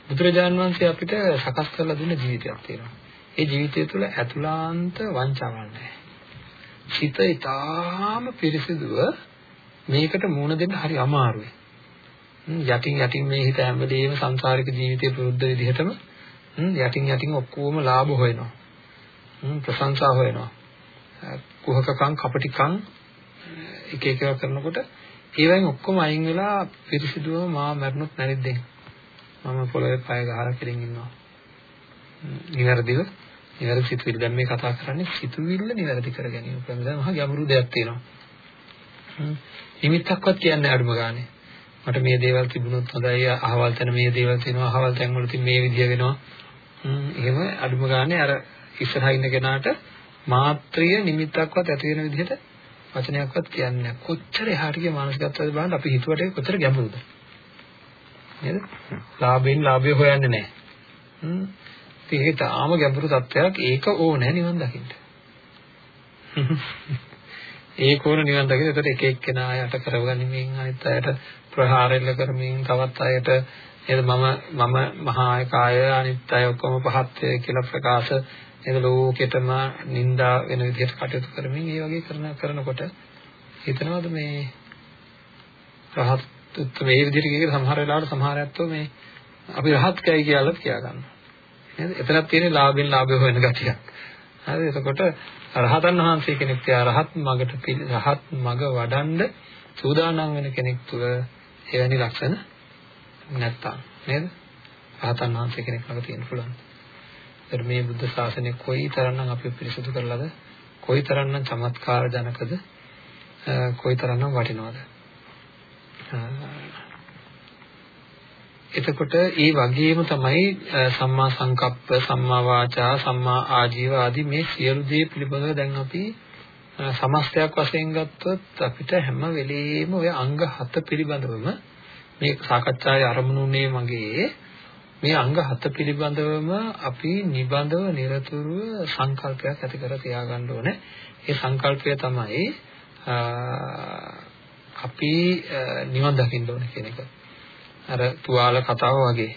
බුදුරජාන් වහන්සේ අපිට සකස් කරලා දුන්න ජීවිතයක් තියෙනවා. ඒ ජීවිතය තුළ ඇතුළාන්ත වංචාවක් නැහැ. සිත ඊටාම පිරිසිදුව මේකට මුහුණ දෙන්න හරි අමාරුයි. යටින් යටින් මේ හිත හැම වෙලේම සංසාරික ජීවිතේ පුරුද්ද විදිහටම යටින් යටින් ඔක්කොම ලාභ හොයනවා. ප්‍රශංසා හොයනවා. කුහකකම් කපටිකම් එක එක ඒවා කරනකොට ඒවෙන් ඔක්කොම අයින් වෙලා පිරිසිදුවම මා මරණොත් නැරිද්දෙන් මම පොළවේ පය ගහලා කෙලින් ඉන්නවා. නිවැරදිව නිවැරදි සිතුවිලි දැන් මේ කතා කරන්නේ සිතුවිල්ල නිවැරදි කර ගැනීම. ප්‍රමදන් මහා ගැඹුරු දෙයක් තියෙනවා. නිමිත්තක්වත් කියන්නේ අඩුම ගානේ. මට මේ දේවල් තිබුණොත් හොඳයි අහවල් තැන මේ දේවල් තියෙනවා අහවල් තැන් වල තින් මේ විදිය වෙනවා. එහෙම අඩුම ගානේ අර ඉස්සරහා ඉන්න කෙනාට මාත්‍රිය නිමිත්තක්වත් ඇති වෙන විදිහට වචනයක්වත් කියන්නේ නැහැ. කොච්චර එහාට ගිය මානසිකත්වයද බලන්න අපි හිතුවට කොච්චර ගැඹුරුද. නේද? ලාභයෙන් ලාභය හොයන්නේ නැහැ. හ්ම්. ඒක තාම ගැඹුරු තත්ත්වයක් ඒක ඕනේ නිවන් දකින්න. ඒක ඕන නිවන් දකින්න. ඒකට එක එක්කෙනා යට කරවගනිමින් අනිත් අයට ප්‍රහාරෙල්ල කරමින් තවත් අයට නේද මම මම මහා කාය අනිත් අය ඔක්කොම පහත් කියලා ප්‍රකාශ නේද ලෝකෙටම නිඳා වෙන විදිහට කටයුතු කරමින් මේ වගේ කරන කරනකොට හිතනවාද මේ රහත් මේ විදිහට කියන සමහර වෙලාවට සමහර ඇත්තෝ මේ අපි රහත් කයි කියලාත් කියා ගන්නවා. නේද? එතනක් තියෙන ලාභෙන් ලාභය හොයන ගතියක්. හරි එතකොට රහතන් වහන්සේ කෙනෙක් තියා රහත් මගට රහත් මග වඩන්ඩ සූදානම් වෙන කෙනෙක් තුළ එවැනි ලක්ෂණ නැත්තම් නේද? රහතන් වහන්සේ කෙනෙක් ළඟ තියෙන්න පුළුවන්. ඒතර මේ බුද්ධ ශාසනය කොයි තරම්නම් අපි පිරිසුදු කරලාද? කොයි තරම්නම් චමත්කාර ජනකද? කොයි තරම්නම් වටිනවද? එතකොට ඒ වගේම තමයි සම්මා සංකප්ප, සම්මා වාචා, සම්මා ආජීව ආදී මේ සියලු දේ පිළිබඳව දැන් අපි සමස්තයක් වශයෙන් ගත්තොත් අපිට හැම වෙලෙම ඔය අංග හත පිළිබඳවම මේ සාකච්ඡාවේ අරමුණුනේ මගේ මේ අංග හත පිළිබඳවම අපි නිබඳව নিরතුරුව සංකල්පයක් ඇති කර තියාගන්න ඕනේ. ඒ සංකල්පය තමයි අපි නිවන් දකින්න ඕනේ කියන එක. අර තුවාල කතාව වගේ.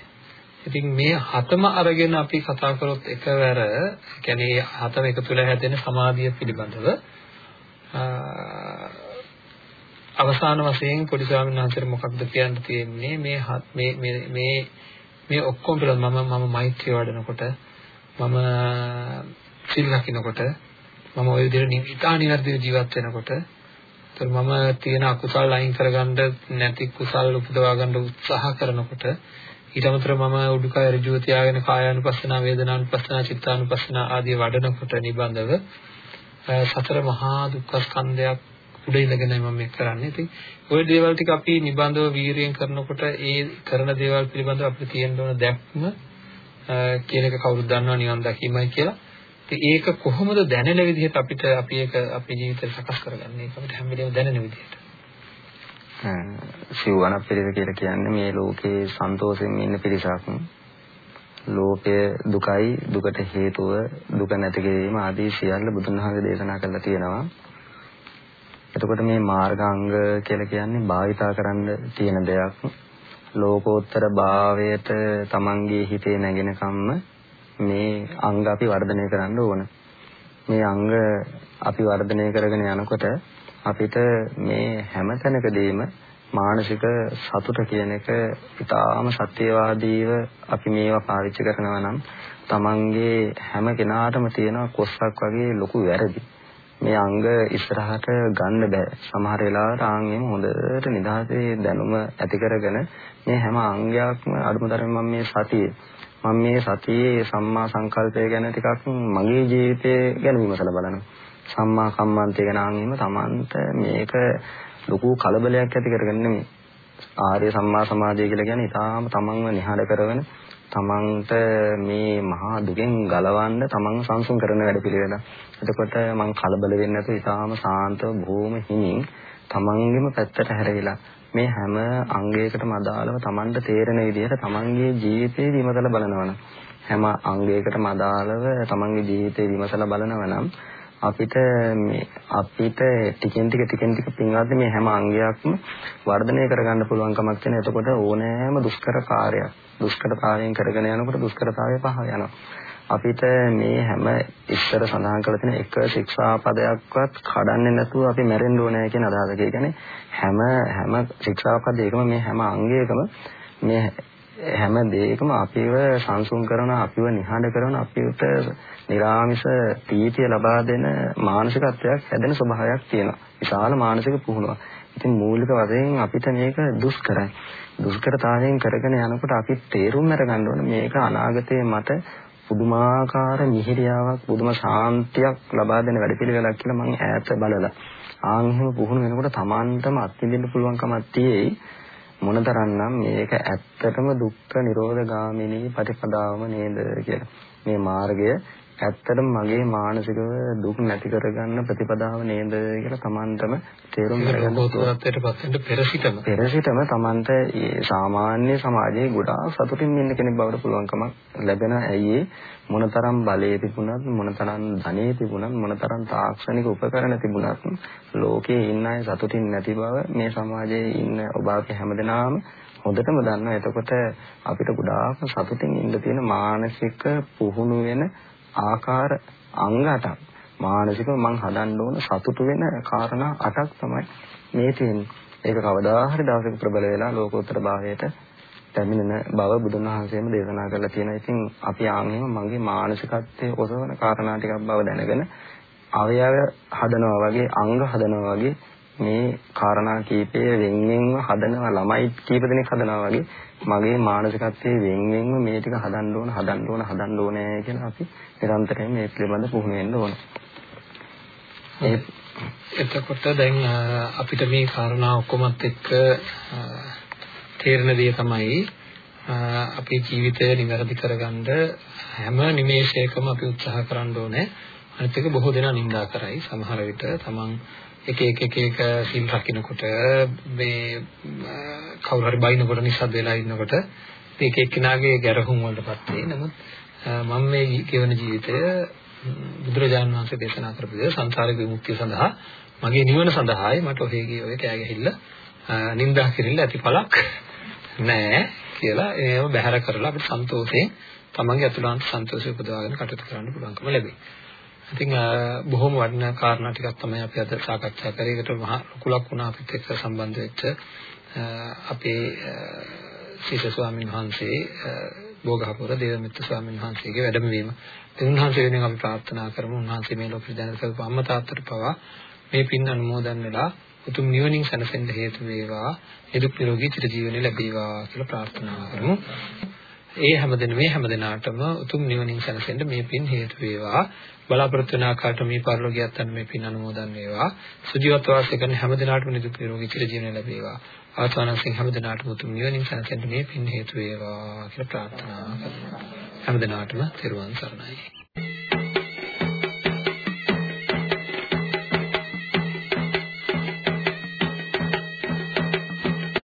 ඉතින් මේ හතම අරගෙන අපි කතා කරොත් එකවර කියන්නේ හතම එකතු වෙලා හැදෙන සමාධිය පිළිබඳව අවසාන වශයෙන් පොඩි ස්වාමීන් වහන්සේට මොකක්ද කියන්න තියෙන්නේ? මේ මේ මේ මේ මේ ඔක්කොම පිළිබඳව මම මම මෛත්‍රිය වඩනකොට මම සිල් ලකිනකොට මම ওই විදිහට ඉතා නිවැරදිව ජීවත් වෙනකොට ඒතර මම තියෙන අකුසල් අයින් කරගන්න නැති කුසල් උපදවා ගන්න උත්සාහ කරනකොට ඊට අමතරව මම උඩුකය ඍජුව තියාගෙන කායානුපස්සනා වේදනානුපස්සනා චිත්තානුපස්සනා ආදී වඩනකොට නිබඳව සතර මහා දුක්ඛ ස්කන්ධයක් උඩ ඉඳගෙනයි මම මේක කරන්නේ. ඉතින් ওই දේවල් ටික අපි නිබඳව වීරියෙන් කරනකොට ඒ කරන දේවල් පිළිබඳව අපිට තියෙන්න ඕන දැක්ම කියන එක කවුරුද දන්නව නිවන් දැකීමයි කියලා. ඉතින් ඒක කොහොමද දැනෙන විදිහට අපිට අපි ඒක අපේ ජීවිතේ සකස් කරගන්නේ? ඒක අපිට හැම වෙලේම දැනෙන විදිහට. සිව්වන පිරිස කියලා කියන්නේ මේ ලෝකේ සන්තෝෂයෙන් ඉන්න පිරිසක්. ලෝකය දුකයි දුකට හේතුව දුක නැති කිරීම ආදී සියල්ල බුදුන් වහන්සේ දේශනා කරලා තියෙනවා. එතකොට මේ මාර්ගාංග කියලා කියන්නේ භාවිතා කරන්න තියෙන දෙයක්. ලෝකෝත්තර භාවයට තමන්ගේ හිතේ නැගෙන කම්ම මේ අංග අපි වර්ධනය කරන්න ඕන. මේ අංග අපි වර්ධනය කරගෙන යනකොට අපිට මේ හැම තැනකදීම මානසික සතුට කියන එක ඉතාම සත්‍යවාදීව අපි මේවා පාවිච්චි කරනවා නම් තමන්ගේ හැම කෙනාටම තියෙන කොස්සක් වගේ ලොකු වැරදි. මේ අංග ඉස්සරහට ගන්න බෑ. සමහර වෙලාවට ආන් එහෙම හොඳට නිදහසේ දැනුම ඇති කරගෙන මේ හැම අංගයක්ම අඩුමතරම මම මේ සතියේ මම මේ සතියේ සම්මා සංකල්පය ගැන ටිකක් මගේ ජීවිතය ගැන විමසලා බලනවා. සම්මා කම්මන්තය ගැන ආන් එහෙම Tamanට මේක ලොකු කලබලයක් ඇති කරගන්න නෙමෙයි. ආර්ය සම්මා සමාධිය කියලා කියන්නේ ඊටාම තමන්ව නිහඬ කරගෙන තමන්ට මේ මහා දුකෙන් ගලවන්න තමන් සංසුන් කරන වැඩපිළිවෙල. එතකොට මං කලබල වෙන්නේ නැතුව ඉතාලම සාන්තව බොහොම හිමින් තමන්ගේම පැත්තට හැරෙලා මේ හැම අංගයකටම අදාළව තමන්ට තේරෙන විදිහට තමන්ගේ ජීවිතේ විමසලා බලනවනම් හැම අංගයකටම අදාළව තමන්ගේ ජීවිතේ විමසලා බලනවනම් අපිට මේ අපිට ටිකෙන් ටික ටිකෙන් ටික පින්වත් මේ හැම අංගයක්ම වර්ධනය කරගන්න පුළුවන් කමක් තියෙන. එතකොට ඕනෑම දුෂ්කර කාර්යයක් දුෂ්කරතාවයෙන් කරගෙන යනකොට දුෂ්කරතාවය පහ යනවා. අපිට මේ හැම ඉස්සර සඳහන් කරලා තියෙන එක ශික්ෂාපදයක්වත් කඩන්නේ නැතුව අපි මැරෙන්න ඕනේ කියන අදහස. ඒ කියන්නේ හැම හැම ශික්ෂාපදයකම මේ හැම අංගයකම මේ හැම දෙයකම අපිව සංසුන් කරන අපිව නිහඬ කරන අපිට නිරාමිෂ ප්‍රීතිය ලබා දෙන මානසිකත්වයක් හැදෙන ස්වභාවයක් තියෙනවා. විශාල මානසික පුහුණුවක්. ඉතින් මූලික වශයෙන් අපිට මේක දුෂ්කරයි. දුෂ්කරතාවයෙන් කරගෙන යනකොට අපි තේරුම් අරගන්න ඕනේ මේක අනාගතයේ මට පුදුමාකාර මිහිරියාවක් පුදුම ශාන්තියක් ලබා දෙන වැඩපිළිවෙලක් කියලා මම ඈත බලලා ආන් එහෙම පුහුණු වෙනකොට Tamanටම අත්විඳින්න පුළුවන්කමක් තියෙයි මොනතරම්නම් මේක ඇත්තටම දුක්ඛ නිරෝධ ගාමිනී ප්‍රතිපදාවම නේද කියලා. මේ මාර්ගය ඇත්තටම මගේ මානසිකව දුක් නැති කරගන්න ප්‍රතිපදාව නේද කියලා Tamanටම තේරුම් ගන්න. ඕනත්වයට පස්සෙන්ට පෙර සිටම. පෙර සිටම Tamanට සාමාන්‍ය සමාජයේ ගොඩාක් සතුටින් ඉන්න කෙනෙක් බවට පුළුවන්කමක් ලැබෙන ඇයි මොනතරම් බලයේ තිබුණත් මොනතරම් ධනෙ තිබුණත් මොනතරම් තාක්ෂණික උපකරණ තිබුණත් ලෝකේ ඉන්න අය සතුටින් නැති බව මේ සමාජයේ ඉන්න ඔබ අපි හැමදෙනාම හොඳටම දන්නවා. එතකොට අපිට ගොඩාක් සතුටින් ඉන්න තියෙන මානසික පුහුණු වෙන ආකාර අංග 8ක් මානසිකව මං හදන්න ඕන සතුටු වෙන කාරණා 8ක් තමයි මේ තියෙන්නේ. ඒක කවදා හරි දවසක ප්‍රබල වෙලා ලෝකෝත්තර භාවයට පැමිණෙන බව බුදුන් වහන්සේම දේශනා කරලා තියෙනවා. ඉතින් අපි ආන්ගෙම මගේ මානසිකත්වයේ ඔසවන කාරණා ටිකක් බව දැනගෙන අවයව හදනවා වගේ අංග හදනවා වගේ මේ කාරණා කීපය වෙන්වෙන්ව හදනවා ළමයි කීප දෙනෙක් හදනවා වගේ මගේ මානසිකත්වයේ වෙන්වෙන්ව මේ ටික හදන්න ඕන හදන්න ඕන හදන්න ඕනේ කියලා අපි නිරන්තරයෙන් මේ පිළිබඳ පුහුණු වෙන්න ඕන. ඒ එතකොට දැන් අපිට මේ කාරණා ඔක්කොමත් එක්ක තේරෙන දේ තමයි අපේ ජීවිතය නිවැරදි කරගන්න හැම නිමේෂයකම අපි උත්සාහ කරන්න ඕනේ. අනිත් එක බොහෝ දෙනා නිඳා කරයි. සමහර විට තමන් එක එක එක එක සිල් රකින්නකොට මේ කවුරු හරි බයිනකොට නිසද්ද වෙලා ඉන්නකොට මේක එක්කිනාගේ ගැරහුම් වලටපත් වෙයි. නමුත් මම මේ ජීවන ජීවිතය බුදුරජාණන් වහන්සේ දේශනා කරපු දේ සංසාරික විමුක්තිය සඳහා මගේ නිවන සඳහායි මට ඔහේ ගිය ඔය කෑ ගැහිල්ල නින්දා කිරිල්ල ඇති පළක් නෑ කියලා ඒව බැහැර කරලා අපිට සන්තෝෂයෙන් තමන්ගේ අතුලාන්ත සන්තෝෂය උපදවාගෙන කටයුතු කරන්න පුළුවන්කම ලැබෙයි. ඉතින් බොහොම වටිනා කාරණා ටිකක් තමයි අපි අද සාකච්ඡා කරේ. ඒකට මහා කුලක් වුණා අපිත් එක්ක සම්බන්ධ වෙච්ච අපේ සීස ස්වාමීන් වහන්සේ බෝගහපුර දේවමිත්‍ර ස්වාමීන් වහන්සේගේ වැඩමවීම. ඉතින් උන්වහන්සේ වෙනුවෙන් අපි ප්‍රාර්ථනා කරමු උන්වහන්සේ මේ ලෝකෙ දැන කරපු අම්මා තාත්තට පවා මේ පින් අනුමෝදන් වෙලා උතුම් නිවනින් සැනසෙන්න හේතු වේවා. නිදුක් නිරෝගී චිරජීවනය ලැබේවා කියලා ප්‍රාර්ථනා කරමු. ඒ හැමදෙන මේ හැමදෙනාටම උතුම් නිවනින් සැනසෙන්න මේ පින් හේතු වේවා. බලාපොරොත්තු වෙන ආකාරයට මේ පරිලෝකියත් අන්න මේ පින් අනුමෝදන් වේවා. සුජීවත්ව වාසය කරන හැමදෙනාටම නිදුක් නිරෝගී චිර ජීවනය ලැබේවා. ආසවනසින් හැමදෙනාටම උතුම් නිවනින් සැනසෙන්න මේ පින් හේතු වේවා කියලා ප්‍රාර්ථනා කරනවා. හැමදෙනාටම තෙරුවන් සරණයි.